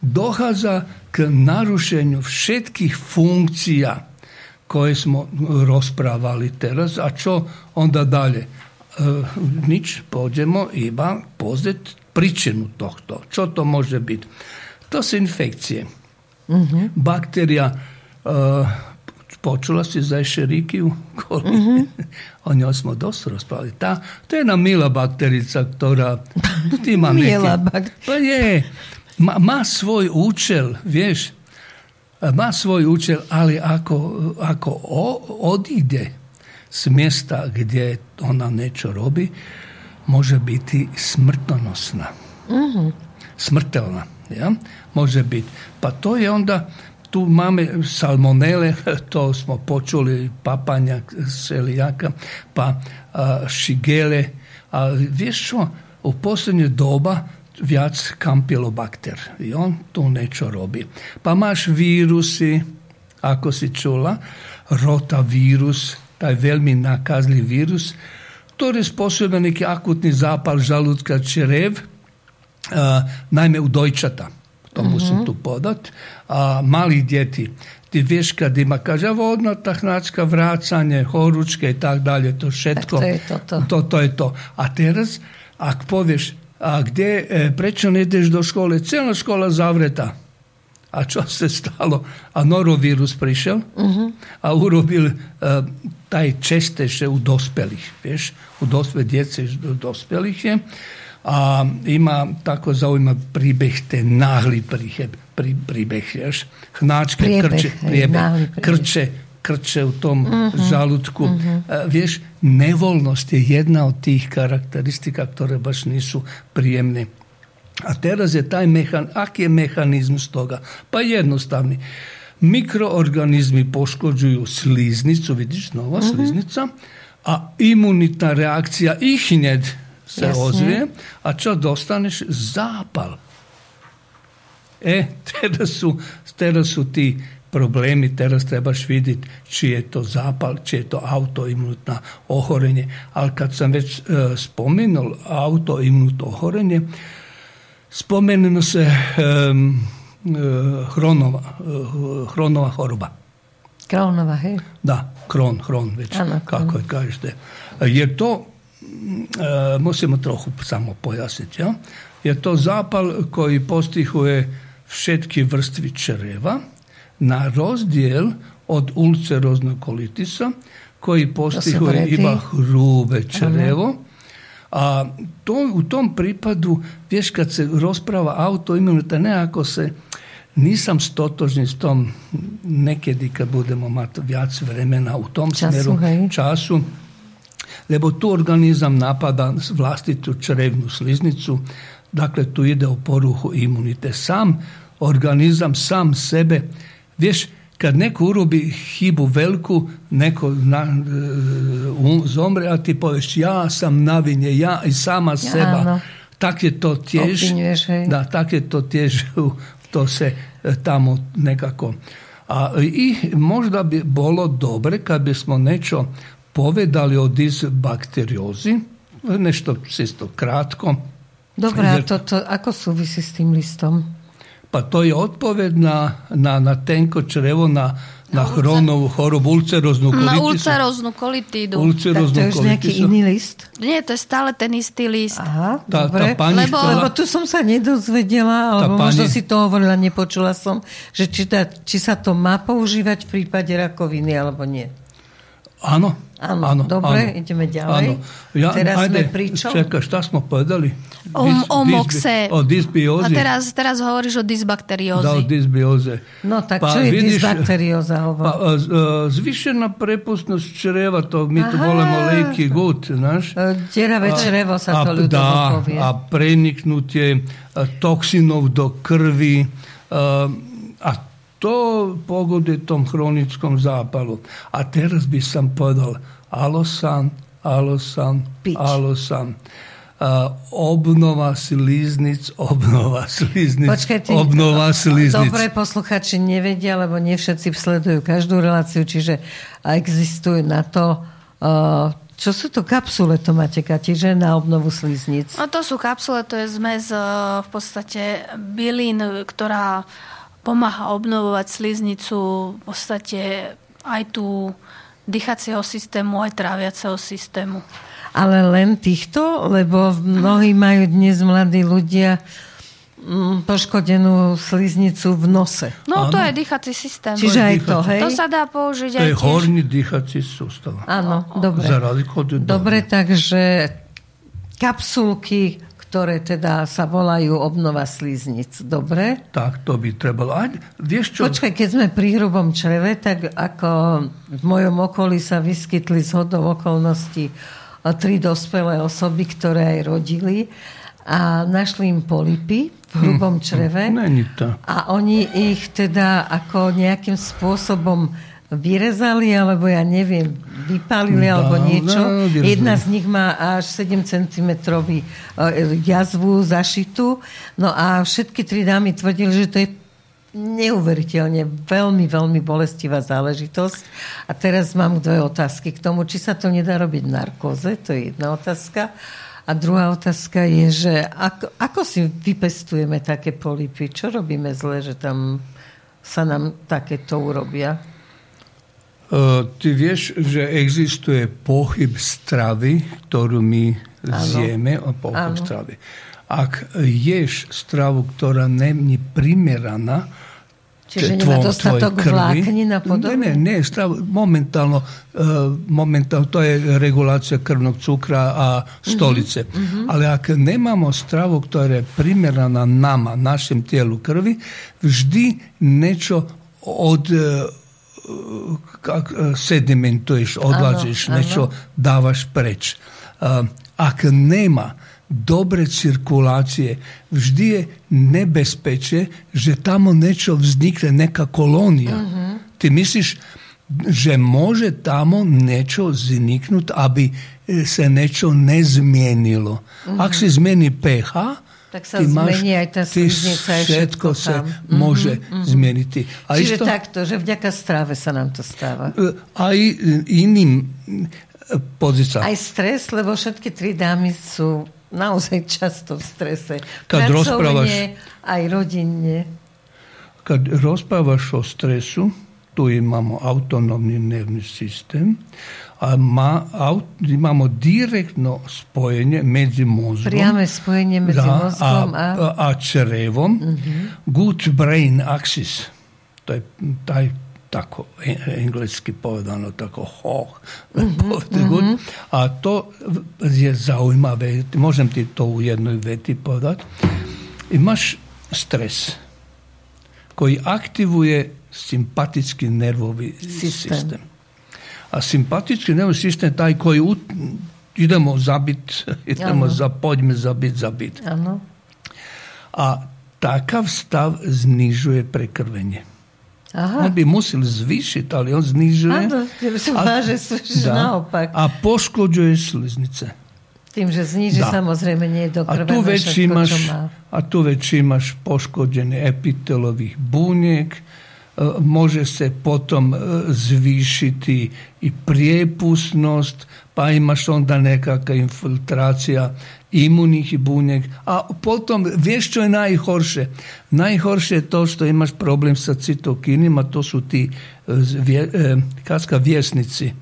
dohaza k narušenju všetkih funkcija koje smo rozprávali teraz. A čo onda dalje? E, nič, pođemo iba pozet pričinu tohto. Čo to može biti? To su infekcije. Mm-hmm. Bakterija, Uh, počula si za Ešerikiju. Mm -hmm. o njoj smo dosta raspravili. Ta, to je jedna mila bakterica, ktora ima mila bakterica. Pa je, ma, ma, svoj učel, vješ, eh, ma svoj učel, ali ako, ako o, odide s mjesta gdje ona nešto robi, može biti smrtonosna. Mm -hmm. Smrtelna. Ja? Može biti. Pa to je onda tu mame salmonele, to smo počuli, papanja, selijaka, pa a, šigele, a vješ što, ono, u posljednje doba vjac kampilobakter i on tu nečo robi. Pa maš virusi, ako si čula, rotavirus, taj velmi nakazli virus, to je sposobno neki akutni zapal žalutka črev, a, najme u dojčata. To mm -hmm. musim tu podat a, malih djeti ti viška dima kaže vodna tahnačka, vracanje horučke i tak dalje to šetko. Tak, to, je to, to. to, to je to. A teraz ak povješ, a gdje e, prečo ne ideš do škole? Cijela škola zavreta. A čo se stalo? A norovirus prišel uh-huh. a urobil e, taj česteše u dospelih veš u dospelih, djece do dospelih je a ima tako zaujma pribehte, nahli prihe, pri, pribeh, ješ, hnačke, krče, prijebeh, krče, krče u tom uh-huh, žalutku. Uh-huh. E, Vješ, nevolnost je jedna od tih karakteristika koje baš nisu prijemne. A teraz je taj mehan, ak je mehanizm toga? Pa jednostavni. Mikroorganizmi poškođuju sliznicu, vidiš, nova uh-huh. sliznica, a imunitna reakcija ih njed se Jasne. ozvije, a čo dostaneš? Zapal. E, teraz su, teraz su ti problemi, teraz trebaš vidjeti čiji je to zapal, čije je to autoimunitna ohorenje. Ali kad sam već e, spomenul autoimunitno ohorenje, spomenulo se e, hronova, hronova choroba. Krónova, hej? Da, kron, hron, već Ano, kako je kažete. Jer to, musimo trochu samo pojasniti, ja? je to zapal koji postihuje všetky vrstvi čreva na rozdjel od ulceroznog kolitisa koji postihuje iba hrube črevo. A to, u tom pripadu, vieš, kad se rozpráva autoimunita, nekako se nisam stotožni s tom nekedy, kad budemo mati vremena u tom Času, smeru, hej. času, lebo tu organizam napada vlastitu črevnu sliznicu, dakle tu ide o poruhu imunite. Sam organizam, sam sebe, vieš, kad neko urobi hibu velku, neko na, e, um- zomre, a ti poveš ja sam navinje, ja i sama seba. Áno. Tak je to hej. da, tak je to tiež, to se e, tamo nekako. A i možda bi bolo dobre kad bismo nečo povedali o disbakteriozi, nešto čisto kratko. Dobré, a Jer- toto, ako súvisí s tým listom? Pa to je odpoved na, na, na tenko črevo, na, na hronovú chorobu, ulceroznu Na kolitisu. ulceróznu kolitídu. Tak Ulceroznu to je už nejaký iný list? Nie, to je stále ten istý list. Aha, Tá- tá dobre. pani Lebo- chcela- Lebo tu som sa nedozvedela, alebo pani- možno si to hovorila, nepočula som, že či, tá, či sa to má používať v prípade rakoviny, alebo nie. Áno. Áno, áno, dobre, áno. ideme ďalej. Ja, Teraz ajde, sme pri čom? Čekaj, šta smo povedali? O, Dis- o moxe. O dysbióze. A teraz, teraz hovoríš o dysbakteriózi. Da, o dysbióze. No tak Pa čo je vidiš, dysbakterióza? Pa, hovor? a, z- a, zvišená prepustnosť čreva, to my Aha. volíme lejky gut, znaš? E, Deravé črevo sa to a, ľudovo da, povie. a preniknutie a, toxinov do krvi a to pogoduje tom chronickom zápalu. A teraz by som povedal alosan, alosan, Pič. alosan. A, obnova sliznic, obnova sliznic, Počkajte, obnova sliznic. Dobre, posluchači nevedia, lebo nie všetci sledujú každú reláciu, čiže existujú na to, uh, čo sú to kapsule, to máte, Kati, že na obnovu sliznic? No to sú kapsule, to je zmes e, v podstate bylín, ktorá pomáha obnovovať sliznicu v podstate aj tu dýchacieho systému, aj tráviaceho systému. Ale len týchto, lebo mnohí majú dnes mladí ľudia mm, poškodenú sliznicu v nose. No to Áno. je dýchací systém. Čiže aj to, hej? To sa dá použiť To aj je tiež. horný dýchací sústav. Áno, dobre. Za razliku od Dobre, dolného. takže kapsulky, ktoré teda sa volajú obnova sliznic. Dobre? Tak to by trebalo. Aj, vieš čo? Počkaj, keď sme pri hrubom čreve, tak ako v mojom okolí sa vyskytli z hodou okolností a tri dospelé osoby, ktoré aj rodili. a našli im polipy v hrubom čreve. Není to. A oni ich teda ako nejakým spôsobom vyrezali, alebo ja neviem, vypálili Dá, alebo niečo. vyrezali. Jedna z nich má až 7 cm jazvu zašitú. No a všetky tri dámy tvrdili, že to je neuveriteľne veľmi, veľmi bolestivá záležitosť. A teraz mám dve otázky k tomu, či sa to nedá robiť v narkóze, to je jedna otázka. A druhá otázka je, že ako, ako si vypestujeme také polipy? Čo robíme zle, že tam sa nám takéto urobia? Uh, ty vieš, že existuje pohyb stravy, ktorú my zjeme, pohyb Áno. stravy. Ak ješ stravu, ktorá není primeraná, Čiže nemá dostatok vláknin a podobne? Ne, ne, ne, stravu, momentálno, uh, momentálno, to je regulácia krvnog cukra a stolice. Mhm, Ale ak nemamo stravu, ktorá je primeraná nama, našem tijelu krvi, vždy niečo od uh, e, sedimentuješ, odlažeš, Áno, niečo dávaš preč. Uh, ak nema dobre cirkulácie, vždy je nebezpečie, že tamo niečo vznikne, neka kolónia. Ty myslíš, že može tamo niečo vzniknúť, aby e, se niečo nezmienilo. Ak se zmeni pH, Tak sa ty máš, zmení aj tá sliznica, všetko všetko sa tam. môže zmeniť. A Čiže isto, takto, že vďaka strave sa nám to stáva. e, aj iným e, pozíciám. Aj stres, lebo všetky tri dámy sú naozaj často v strese. Kad rozprávaš- aj rodinne. Kad rozprávaš o stresu, tu imamo autonómny nervný systém a má, aut, imamo direktno spojenje medzi mozgom Priame spojenie medzi da, mozgom a... a, črevom. Good brain axis. To je taj tako e- engleski povedano, tako hoh. good. A to je zaujímavé. Môžem ti to u jednoj veti povedať. Imaš stres koji aktivuje simpatički nervový Sistem. sistem. A simpatički nervový systém je taj koji u, idemo zabit, idemo Áno. za, poďme zabit, zabit. Áno. A takav stav znižuje prekrvenje. Aha. On bi musel zvišiti, ali on znižuje. Že sa A- da. naopak. A poškođuje sliznice. Tým, že zniží Da. samozrejme nie do A krve tu na već imaš, a tu već imaš poškođene epitelovih bunjeg, može se potom e, zvišiti i prijepusnost, pa imaš onda nekakva infiltracija imunih bunjeg, a potom, vješ što je najhorše? Najhorše je to što imaš problem sa citokinima, to su ti kaska vjesnici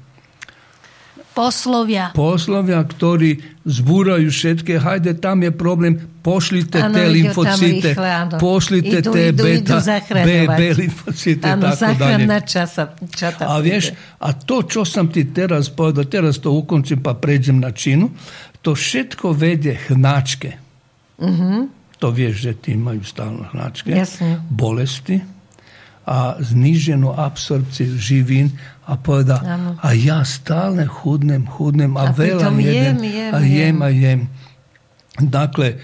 Poslovja. Poslovja, ktorí zburaju šetke, hajde tam je problem, pošljite ano, te limfocite, ih, pošljite idu, te idu, beta, idu B, B limfocite, ano, tako dalje. Časa, čata a vješ, a to čo sam ti teraz povedal, pa- teraz to ukončím, pa pređem na činu, to šetko vede hnačke. Uh -huh. To vješ, že ti imaju stalno hnačke. Jasne. Bolesti a zniženu apsorpciju živin, a pojeda, a ja stalne hudnem, hudnem, a, a velam jedem, jem, a jem, a jem. Dakle,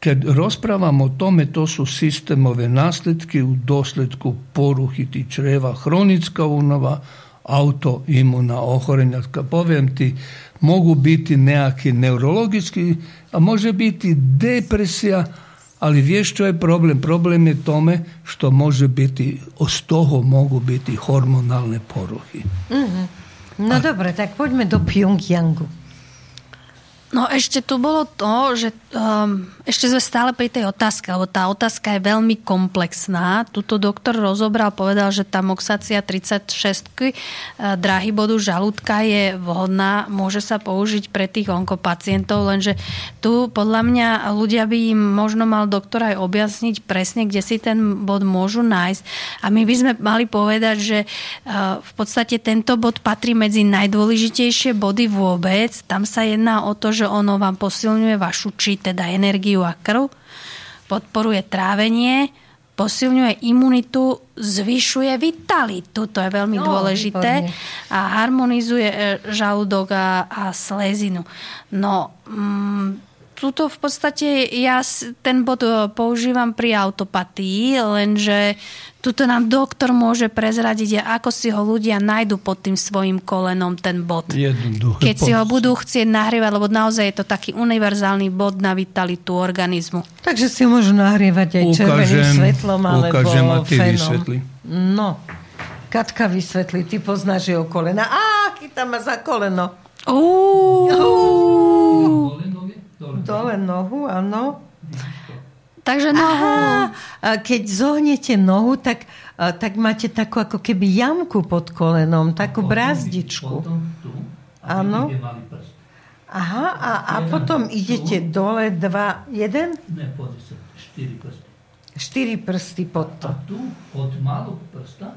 kad raspravamo o tome, to su sistemove nasljedke u dosledku poruhiti čreva, hronicka unova, autoimuna ohorenja. Kad povijem ti, mogu biti neki neurologijski, a može biti depresija, ali vieš čo je problem? Problem je tome što može biti, z toho mogu biti hormonalne poruchy. No dobre, tak poďme do Pyongyangu. No ešte tu bolo to, že um, ešte sme stále pri tej otázke, lebo tá otázka je veľmi komplexná. Tuto doktor rozobral, povedal, že tá moxácia 36 uh, dráhy bodu žalúdka je vhodná, môže sa použiť pre tých onkopacientov, lenže tu podľa mňa ľudia by im možno mal doktor aj objasniť presne, kde si ten bod môžu nájsť. A my by sme mali povedať, že uh, v podstate tento bod patrí medzi najdôležitejšie body vôbec. Tam sa jedná o to, že ono vám posilňuje vašu či, teda energiu a krv, podporuje trávenie, posilňuje imunitu, zvyšuje vitalitu, to je veľmi No, dôležité, výborne. a harmonizuje e, žalúdok a, a slezinu. No, mm, tuto v podstate ja ten bod e, používam pri autopatii, lenže tuto nám doktor môže prezradiť, ako si ho ľudia nájdu pod tým svojim kolenom ten bod. Jednoduché. Keď si ho budú chcieť nahrievať, lebo naozaj je to taký univerzálny bod na vitalitu organizmu. Takže si môžu nahrievať aj červeným Ukážem, svetlom alebo ukážem a ty fenom. vysvetli. No, Katka vysvetlí, ty poznáš jeho kolena. Á, chytá ma za koleno. Uú. Dole nohu, áno. Takže nohu. Aha, keď zohnete nohu, tak, tak máte takú ako keby jamku pod kolenom, takú brázdičku. Áno. Aha, a, a potom idete dole dva, jeden? Ne, sa, štyri prsty. Štyri prsty pod to. A tu od malog prsta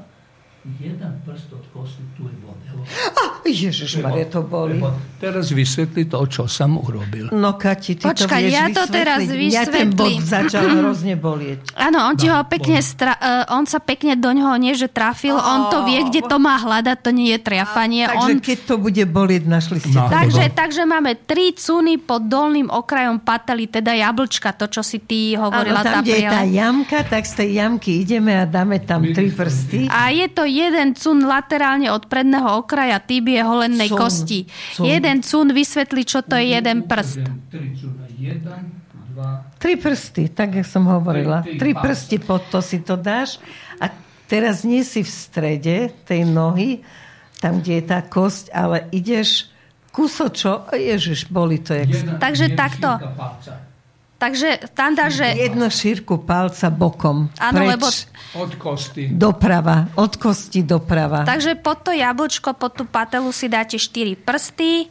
jedan prst od kosti, tu je bod. Evo, A, Ježiš, Maria, to boli. teraz vysvetli to, čo som urobil. No, Kati, ty Počkaj, to vieš ja to teraz vysvetliť. Ja ten bod vysvetlím. začal hrozne bolieť. Áno, on ti ho No, pekne, stra- uh, on sa pekne do ňoho nie, že trafil, on to vie, kde to má hľadať, to nie je triafanie. Takže On... keď to bude bolieť, našli ste No. to. Takže, takže máme tri cuny pod dolným okrajom pately, teda jablčka, to, čo si ty hovorila. Áno, tam, kde je tá jamka, tak z tej jamky ideme a dáme tam tri prsty. A je to jeden cun laterálne od predného okraja tibie holennej Cun. kosti. Cun. Jeden cun vysvetlí, čo to je jeden prst. Tri prsty, tak jak som hovorila. Tri- prsty pod to si to dáš a teraz nie si v strede tej nohy, tam, kde je tá kosť, ale ideš kusočo, ježiš, boli to jak... jeden, Takže takto. šírka palca. Takže tam dá, že... Jedno šírku palca bokom. Áno, lebo- Od kosti. Doprava, od kosti doprava. Takže pod to jablčko, pod tú patelu si dáte 4 prsty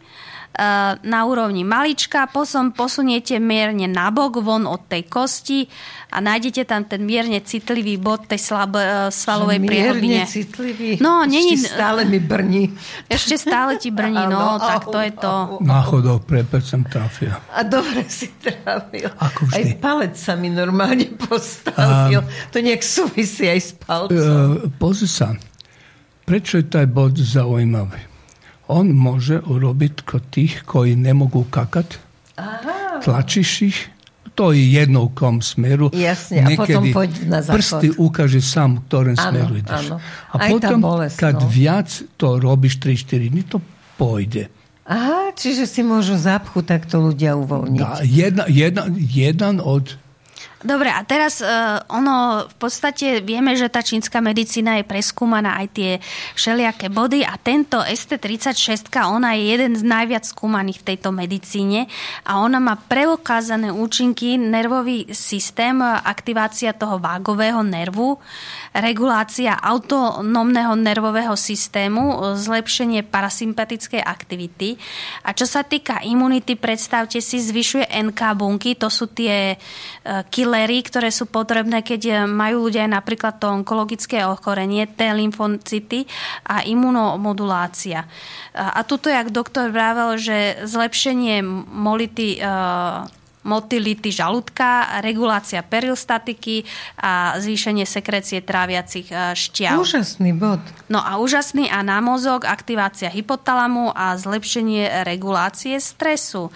na úrovni malička, potom posuniete mierne nabok von od tej kosti a nájdete tam ten mierne citlivý bod tej slab, e, svalovej Mierne priehlbine. citlivý. No, není- Ešte stále mi brní. Ešte stále ti brní, no, Áno, tak to je to. Náhodou prepad som trafil. A dobre si trávil. Ako Aj vždy. palec sa mi normálne postavil. To nejak súvisí aj s palcom. E, pozri sa, prečo je taj bod zaujímavý? On može urobiť kod tých, koji ne mogu kakat, Aha. tlačiš ich, to je jedno u kom smeru. Jasne, a potom poď na prsty ukaže sam u ktorom Áno, smeru ideš. A Aj potom, bolesť, kad no. viac to robíš 3-4 dní, to pôjde. Aha, čiže si môžu zápchu takto ľudia uvoľniť. Da, jedna, jedna, jedan od Dobre, a teraz uh, ono, v podstate vieme, že tá čínska medicína je preskúmaná aj tie všelijaké body a tento ST36, ona je jeden z najviac skúmaných v tejto medicíne a ona má preukázané účinky, nervový systém, aktivácia toho vágového nervu, regulácia autonómneho nervového systému, zlepšenie parasympatickej aktivity. A čo sa týka imunity, predstavte si, zvyšuje NK bunky, to sú tie e, killery, ktoré sú potrebné, keď e, majú ľudia napríklad to onkologické ochorenie, T lymfocyty a imunomodulácia. E, A tuto, jak doktor vravel, že zlepšenie molity motility žalúdka, regulácia perilstatiky a zvýšenie sekrécie tráviacich e, šťav. Úžasný bod. No a úžasný a na mozog, aktivácia hypotalamu a zlepšenie regulácie stresu.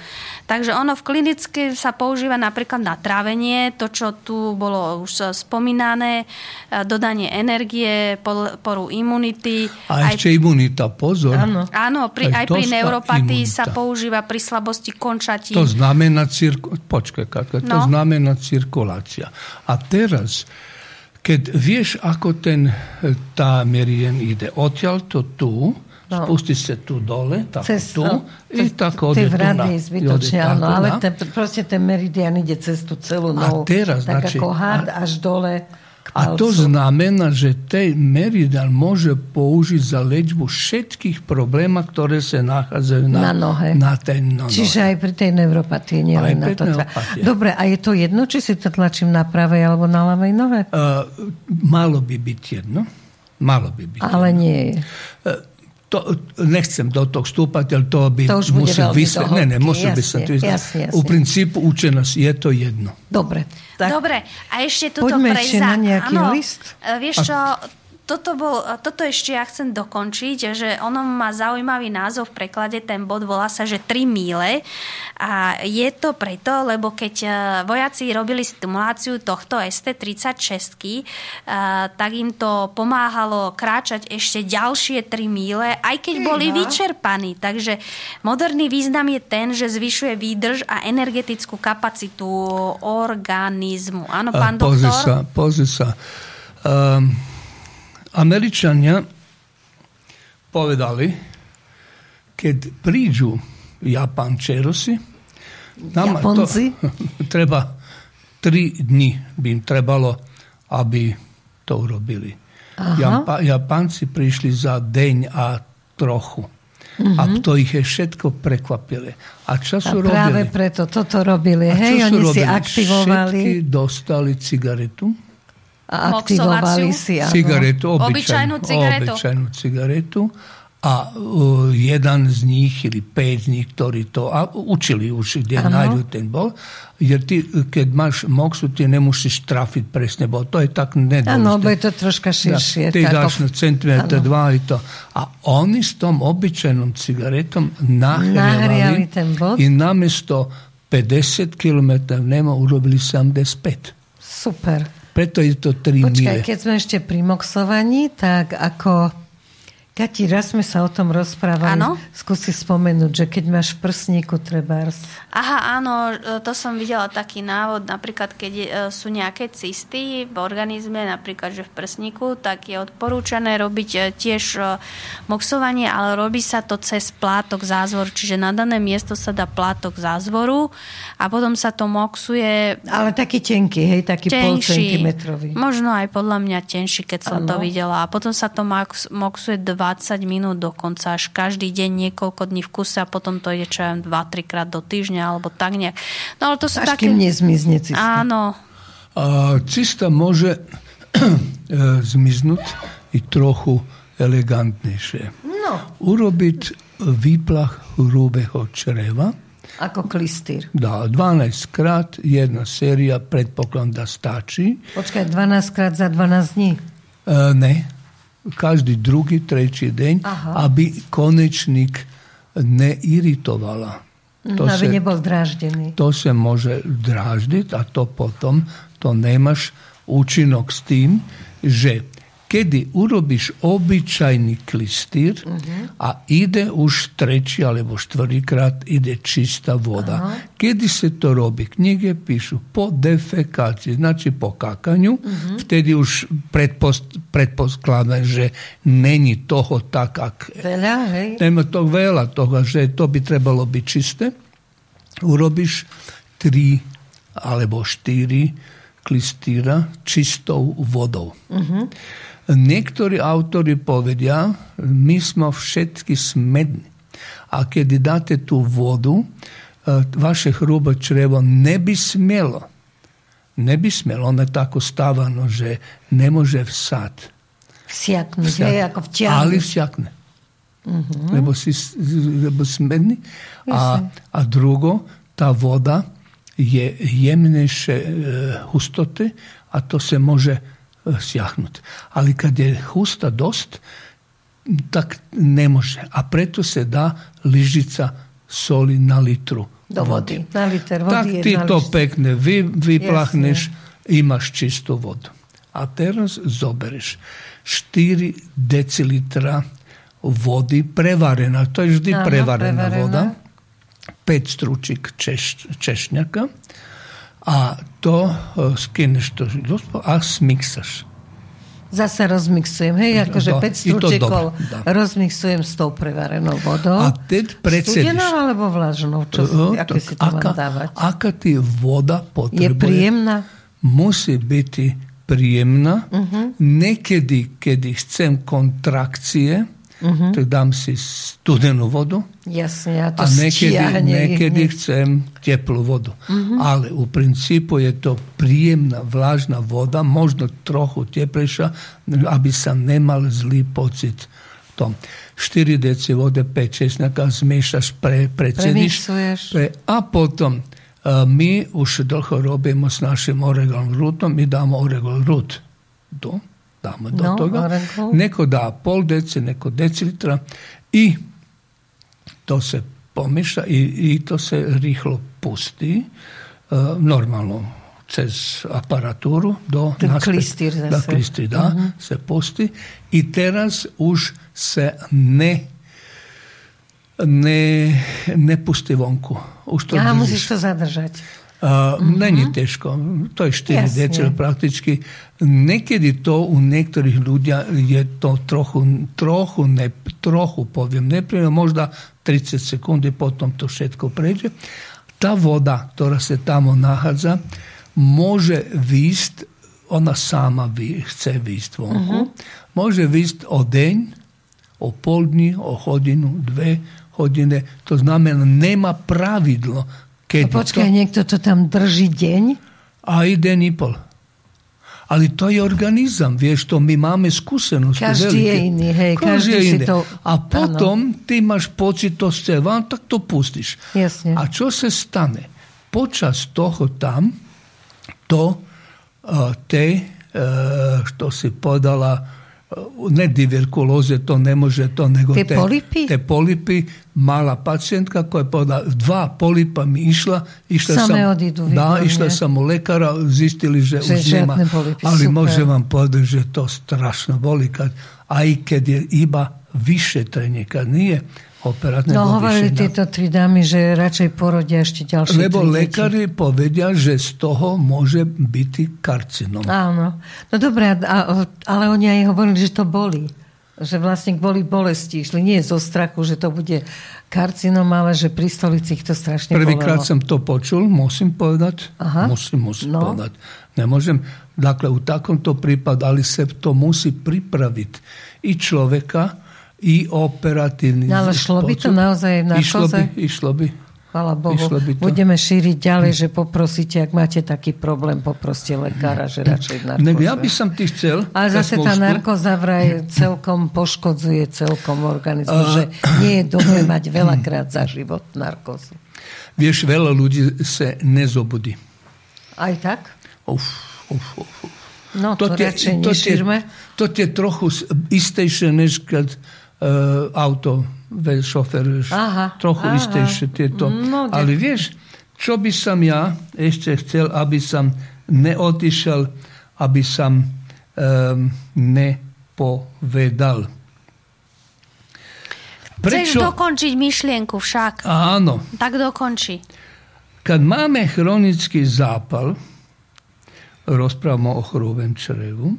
Takže ono v klinicky sa používa napríklad na trávenie, to, čo tu bolo už spomínané, e, dodanie energie, poru imunity. A ešte imunita, pozor. Áno. Áno, pri, Aj aj pri neuropatii sa imunita. používa pri slabosti končatín. To znamená cirku... Počkaj, Katka, to No. znamená cirkulácia. A teraz, keď vieš, ako ten, tá merien ide, odtiaľ to tu, No. spustí sa tu dole, tak Cez, tu, no, i tak ode tu na. zbytočne, áno, ale ten, proste ten meridian ide cez tú celú nohu. teraz, tak znači, ako had a- až dole A to znamená, že tej meridian môže použiť za liečbu všetkých problémov, ktoré sa nachádzajú na, Na nohe. Na ten, no, Čiže aj pri tej neuropatii, nie len na to. neuropatii. Dobre, a je to jedno, či si to tlačím na pravej alebo na ľavej nohe? Uh, malo by byť jedno. Malo by byť Ale nie je. E, To, nechcem do toho vstúpať, ale to by To musel vysvetliť. Ne, ne, musel by sa to vysvetliť. U princípu učenosť je to jedno. Dobre. Tak, Dobre, a ešte tuto Poďme pre ešte za- na nejaký áno, list. e, Vieš čo, toto, bol, toto ešte ja chcem dokončiť, že ono má zaujímavý názov v preklade, ten bod volá sa, že 3 míle a je to preto, lebo keď e, vojaci robili stimuláciu tohto ST-36, e, tak im to pomáhalo kráčať ešte ďalšie 3 míle, aj keď boli vyčerpaní. Takže moderný význam je ten, že zvyšuje výdrž a energetickú kapacitu organizmu. Áno, pán pozri doktor? Sa, pozri sa. Um, Američania povedali, keď prídu Japančerosi, nám to treba tri dni by im trebalo, aby to urobili. Aha. Japanci prišli za deň a trochu. Uh-huh. A to ich je všetko prekvapili. A čo sú robili? Práve preto toto robili. Hej, oni robili? si aktivovali. Všetky dostali cigaretu a aktivovali sijano. Cigaretu, običajnu, običajnu cigaretu. Običajnu cigaretu a uh, jedan z njih ili pet z njih tori to, a učili uši gdje najdu ten bol, jer ti kad maš moksu ti ne musiš trafit presne bol, to je tak nedovoljno. Ano, je to troška širši. Ti tako... daš na centimetar, dva i to. A oni s tom običajnom cigaretom nahrjevali i namjesto 50 km nema urobili 75. Super. Preto je to 3 Počkaj, keď sme ešte pri moxovaní, tak ako Kati, raz sme sa o tom rozprávali. Áno? Skúsi spomenúť, že keď máš v prsníku trebárs. Aha, áno, to som videla taký návod, napríklad keď e, sú nejaké cysty v organizme, napríklad, že v prsníku, tak je odporúčané robiť e, tiež e, moxovanie, ale robí sa to cez plátok zázvor, čiže na dané miesto sa dá plátok zázvoru a potom sa to moxuje... Ale taký tenký, hej, taký tenší, pol centimetrový. Možno aj podľa mňa tenší, keď som ano. to videla. A potom sa to moxuje 2 20 minút dokonca až každý deň niekoľko dní v kuse a potom to ide čo aj 2-3 krát do týždňa alebo tak nejak. No ale to sú až také... kým nezmizne cista. Áno. A cista môže zmiznúť i trochu elegantnejšie. No. Urobiť výplach hrubého čreva. Ako klistýr. Da, 12 krát, jedna séria, predpokladám, da stačí. Počkaj, 12 krát za 12 dní? E, ne, každý druhý, tretí deň, Aha. aby konečník neiritovala. Mhm, to aby se, nebol dráždený. To sa môže dráždiť a to potom to nemáš účinok s tým, že kedy urobíš obyčajný klistýr uh-huh. a ide už treći alebo štvrtýkrát ide čistá voda. Uh-huh. Kedy se to robí? Knjige pišu po defekaciji, znači po kakanju, uh-huh. vtedy už predpost, že není toho tak, ak... Veľa, hej? Nema tog veľa toga, že to bi trebalo byť čisté. Urobiš tri alebo štyri klistýra čistou vodou. Uh-huh. Niektorí autori povedia, my sme všetky smední. A keď dáte tú vodu, e, vaše hrubé črevo neby smelo, neby smelo, ono je tako stavano, že ne može vsad. Vsjaknuť, Vsjak... ako vťahnuť. Ali vsjakne. Uh-huh. Lebo si lebo smedni. A, a drugo, tá voda je jemnejšie e, hustoty a to se može sjahnuti. Ali kad je husta dost, tak ne može. A preto se da ližica soli na litru do vodi. Na liter vodi tak ti to pekne vi, vyplahneš, imaš čistu vodu. A teraz zobereš 4 decilitra vody prevarena, to je vždy Aha, prevarena, prevarena voda, 5 stručik češ, češnjaka, a to e, skineš to a smiksaš. Zase rozmixujem, hej, akože 5 stručekov rozmixujem s tou prevarenou vodou. A teď predsediš. Studenou alebo vlažnou? Čo, to, aké si to aká, mám dávať? Aká ti voda potrebuje? Je príjemná? Musí byť príjemná. Uh-huh. Nekedy, kedy chcem kontrakcie, uh-huh. tak dám si studenú vodu. Jasne, a to a niekedy, niekedy chcem teplú vodu. Uh-huh. Ale u princípu je to príjemná, vlážna voda, možno trochu teplejšia, aby sa nemal zlý pocit tom. 4 deci vode, 5 česnaka zmiešaš, pre, preceniš. Pre, a potom my už dlho robíme s našim oregol rutom, my dáme oregol rut. To dáme do No, toga. orenku. Neko dá pol deci, neko decilitra i to se pomiša i, i to se rihlo pusti e, normalno cez aparaturu do naspet- klistir. Da, klistir, da, se pusti i teraz už se ne ne, ne pusti vonku. Už to Aha, musíš to zadržať. A, Není teško, to je 4 Jasne. decil praktički. Nekedy to u niektorých ľudia je to trochu, trochu, ne, trochu poviem, neprijemno, možda 30 sekundi, potom to všetko pređe. Ta voda, ktorá se tamo nahadza, može výjsť, ona sama vy, chce výjsť vonku, može výjsť o deň, o pol dní, o hodinu, dve hodine. To znamená, nema pravidlo, A keď počkaj, to... niekto to tam drží deň? A i den i pol. Ali to je organizam, vieš, to my máme skúsenosti. Každý veľké. je iný, hej, každý je si iný. to- A potom ty máš pocit, to chce van, tak to pustíš. Jasne. A čo sa stane? Počas toho tam, to uh, te, što si podala, ne diverkuloze, to ne može to, nego Te te, polipi? te polipi, mala pacijentka koja je podala, dva polipa mi išla, išla Same sam, odidu, da, išla sam u lekara, zistili, že, polipi, ali super. može vam podati, že to strašno boli, kad, a i kad je iba više trenje, kad nije operatne No hovorili tieto tri dámy, že radšej porodia ešte ďalšie Lebo lekári povedia, že z toho môže byť karcinom. Áno. No dobré, ale oni aj hovorili, že to boli. Že vlastne kvôli bolesti išli. Nie zo strachu, že to bude karcinom, ale že pri stolici ich to strašne Prvýkrát som to počul, musím povedať. Aha. Musím, musím No. povedať. Nemôžem. Dakle, u takomto prípade, ali se to musí pripraviť i človeka, i operatívny. No, ale šlo by to naozaj v Išlo by, narkóze? išlo by. Chvala Bohu. Išlo by to. Budeme šíriť ďalej, že poprosíte, ak máte taký problém, poproste lekára, že radšej narkóze. Ja by som ti chcel... Ale zase tá narkoza vraj celkom poškodzuje celkom organizmus, že nie je dobre mať veľakrát za život narkozu. Vieš, veľa ľudí sa nezobudí. Aj tak? Uf, uf, uf. No to, tie- radšej to, tie, to tie trochu istejšie, než keď auto ve, šoferuješ. Aha, trochu aha. istejšie tieto. No, Ale vieš, čo by som ja ešte chcel, aby som neodišiel, aby som um, nepovedal. Chceš dokončiť myšlienku však. Áno. Tak dokonči. Kad máme chronický zápal, rozprávamo o chorobem črevu,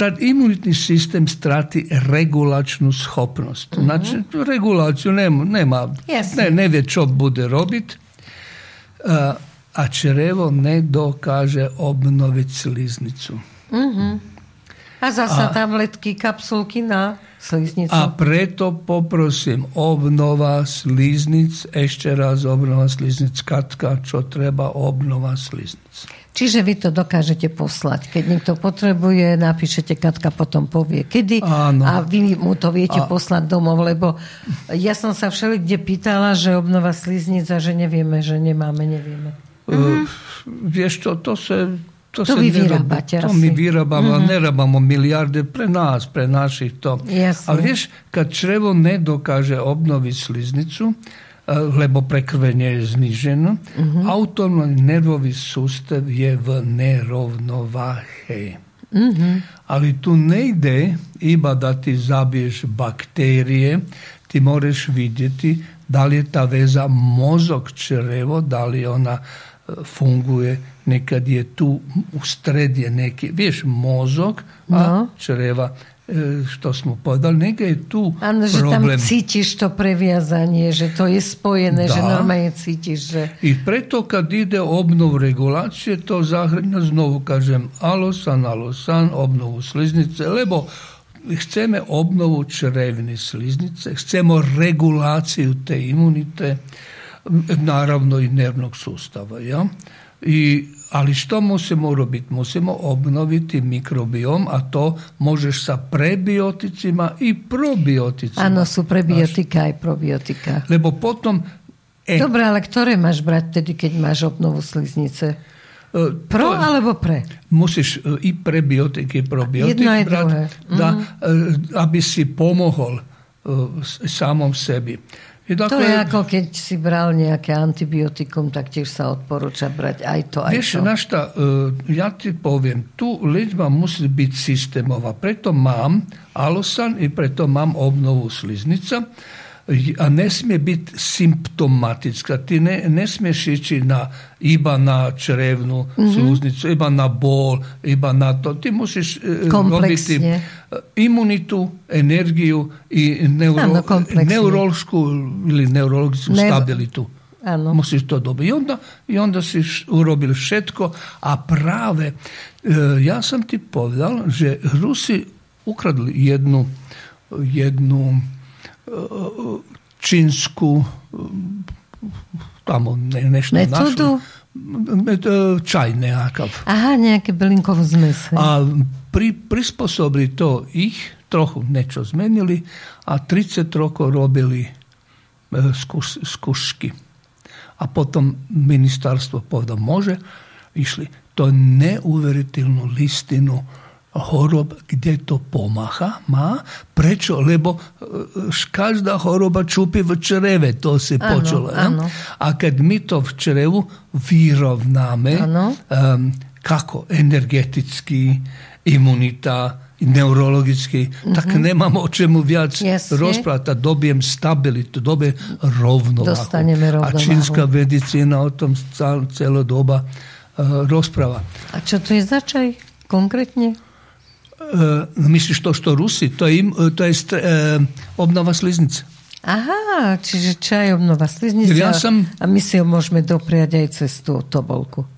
tad imunitný systém stráti regulačnú schopnosť. Znači, reguláciu nema, nema Jasne. ne, nevie, čo bude robiť. A, a črevo nedokáže obnoviť sliznicu. A zasa tabletky, kapsulky na sliznicu. A preto poprosím obnova sliznic, ešte raz obnova sliznic, Katka, čo treba obnova sliznic. Čiže vy to dokážete poslať. Keď niekto potrebuje, napíšete, Katka potom povie, kedy Áno. a vy mu to viete A- poslať domov, lebo ja som sa všeli kde pýtala, že obnova sliznica, že nevieme, že nemáme, nevieme. Uh, vieš čo, to sa... To, To vy vyrábate To asi. vyrábame, mm-hmm. nerábamo miliardy pre nás, pre našich to. Jasne. Ale vieš, keď črevo nedokáže obnoviť sliznicu, lebo prekrvenie je znižené, mm-hmm. autonómny nervový sústav je v nerovnováhe. Mm-hmm. Ale tu nejde iba da ti zabiješ bakterije, ti moraš vidjeti da li je ta veza mozog črevo, da li ona e, funguje, nekad je tu u stredje neki, viš, mozog, a No. čreva, što smo podali, neka je tu Áno, že tam problem. cítiš to previazanie, že to je spojené, Dá. že normálne cítiš, že... I preto kad ide obnov regulacije, to zahrňa znovu kažem alosan, alosan, obnovu sliznice, lebo chceme obnovu črevne sliznice, chcemo regulaciju te imunite, naravno i nervnog sustava. Ja? I, ali što musimo robiti? Musimo obnoviti mikrobiom, a to možeš sa prebioticima i probioticima. Áno, sú prebiotika aj probiotika. Lebo potom... E, Dobre, ale ktoré máš brať tedy, keď máš obnovu sliznice? Pro to, alebo pre? Musíš i prebiotik, i probiotik Jedno aj brať, druhé. Da, mm-hmm. aby si pomohol samom sebi. I dakle, to je ako keď si bral nejaké antibiotikum, tak tiež sa odporúča brať aj to, aj vieš, to. Na šta, ja ti poviem, tu liečba musí byť systémová. Preto mám alosan i preto mám obnovu sliznica a ne smije biti simptomaticka. Ti ne, ne smiješ ići na, iba na črevnu mm-hmm. sluznicu, iba na bol, iba na to. Ti musiš dobiti e, imunitu, energiju i neuro, ano, neurološku ili neurologičku ne... stabilitu. Ano. Musiš to dobiti. I onda, I onda si urobili všetko, a prave, e, ja sam ti povedal, že Rusi ukradli jednu jednu čínsku tam ne, nešto Metódu? našli. Čaj nejakav. Aha, nejaké bylinkovú zmesi. A pri, prispôsobili to ich, trochu niečo zmenili a 30 rokov robili e, skúš, skúšky. A potom ministerstvo povedalo, može, išli to neuveriteľnú listinu horob, kde to pomaha, má. Prečo? Lebo e, každá choroba čupí v čreve, to si ano, počula. Ano. A keď my to v črevu vyrovnáme, um, kako energeticky, imunita, neurologicky, mm-hmm. tak nemám o čemu viac Jasne. rozprávať. Dobijem stabilitu, dobijem rovnováhu. Dostaneme rovnováhu. A čínska medicína o tom celá doba uh, rozpráva. A čo to je za čaj konkrétne? Uh, myslíš to, što Rusi? To je, to je uh, obnova sliznice. Aha, čiže čaj obnova sliznice ja som... a my si ho môžeme dopriať aj cez tú tobolku.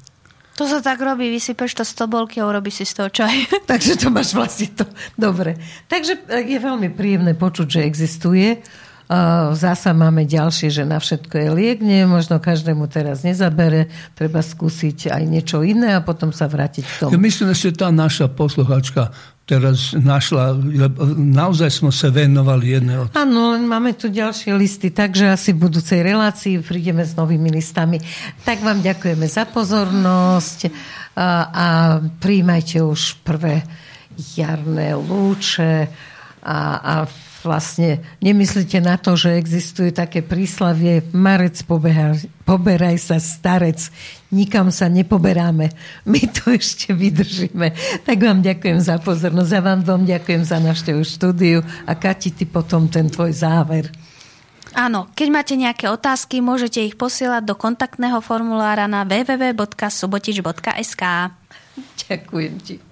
To sa tak robí, vysypeš to z tobolky a urobíš si z toho čaj. Takže to máš vlastne to. Dobre. Takže je veľmi príjemné počuť, že existuje Zasa máme ďalšie, že na všetko je liek. Nie, možno každému teraz nezabere. Treba skúsiť aj niečo iné a potom sa vrátiť k tomu. Ja myslím, že tá naša posluchačka teraz našla, naozaj sme sa venovali jedné od... Áno, máme tu ďalšie listy, takže asi v budúcej relácii prídeme s novými listami. Tak vám ďakujeme za pozornosť a, a príjmajte už prvé jarné lúče a, a vlastne nemyslíte na to, že existuje také príslavie Marec poberaj, poberaj sa starec, nikam sa nepoberáme. My to ešte vydržíme. Tak vám ďakujem za pozornosť a vám vám ďakujem za návštevu štúdiu a Kati, ty potom ten tvoj záver. Áno, keď máte nejaké otázky, môžete ich posielať do kontaktného formulára na www.subotič.sk Ďakujem ti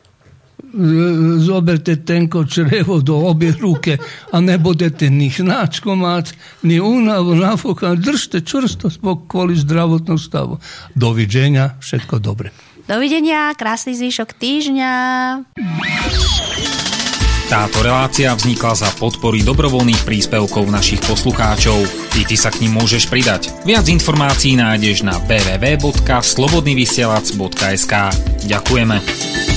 zoberte tenko črevo do obje ruke, a ne budete ni hnačkomat, ni unavu, nafuka, držte čvrsto zbog kvôli zdravotnom stavu. Doviđenja, všetko dobre. Dovidenia, krásny zvyšok týždňa. Táto relácia vznikla za podpory dobrovoľných príspevkov našich poslucháčov. I ty sa k ním môžeš pridať. Viac informácií nájdeš na www.slobodnyvysielac.sk Ďakujeme.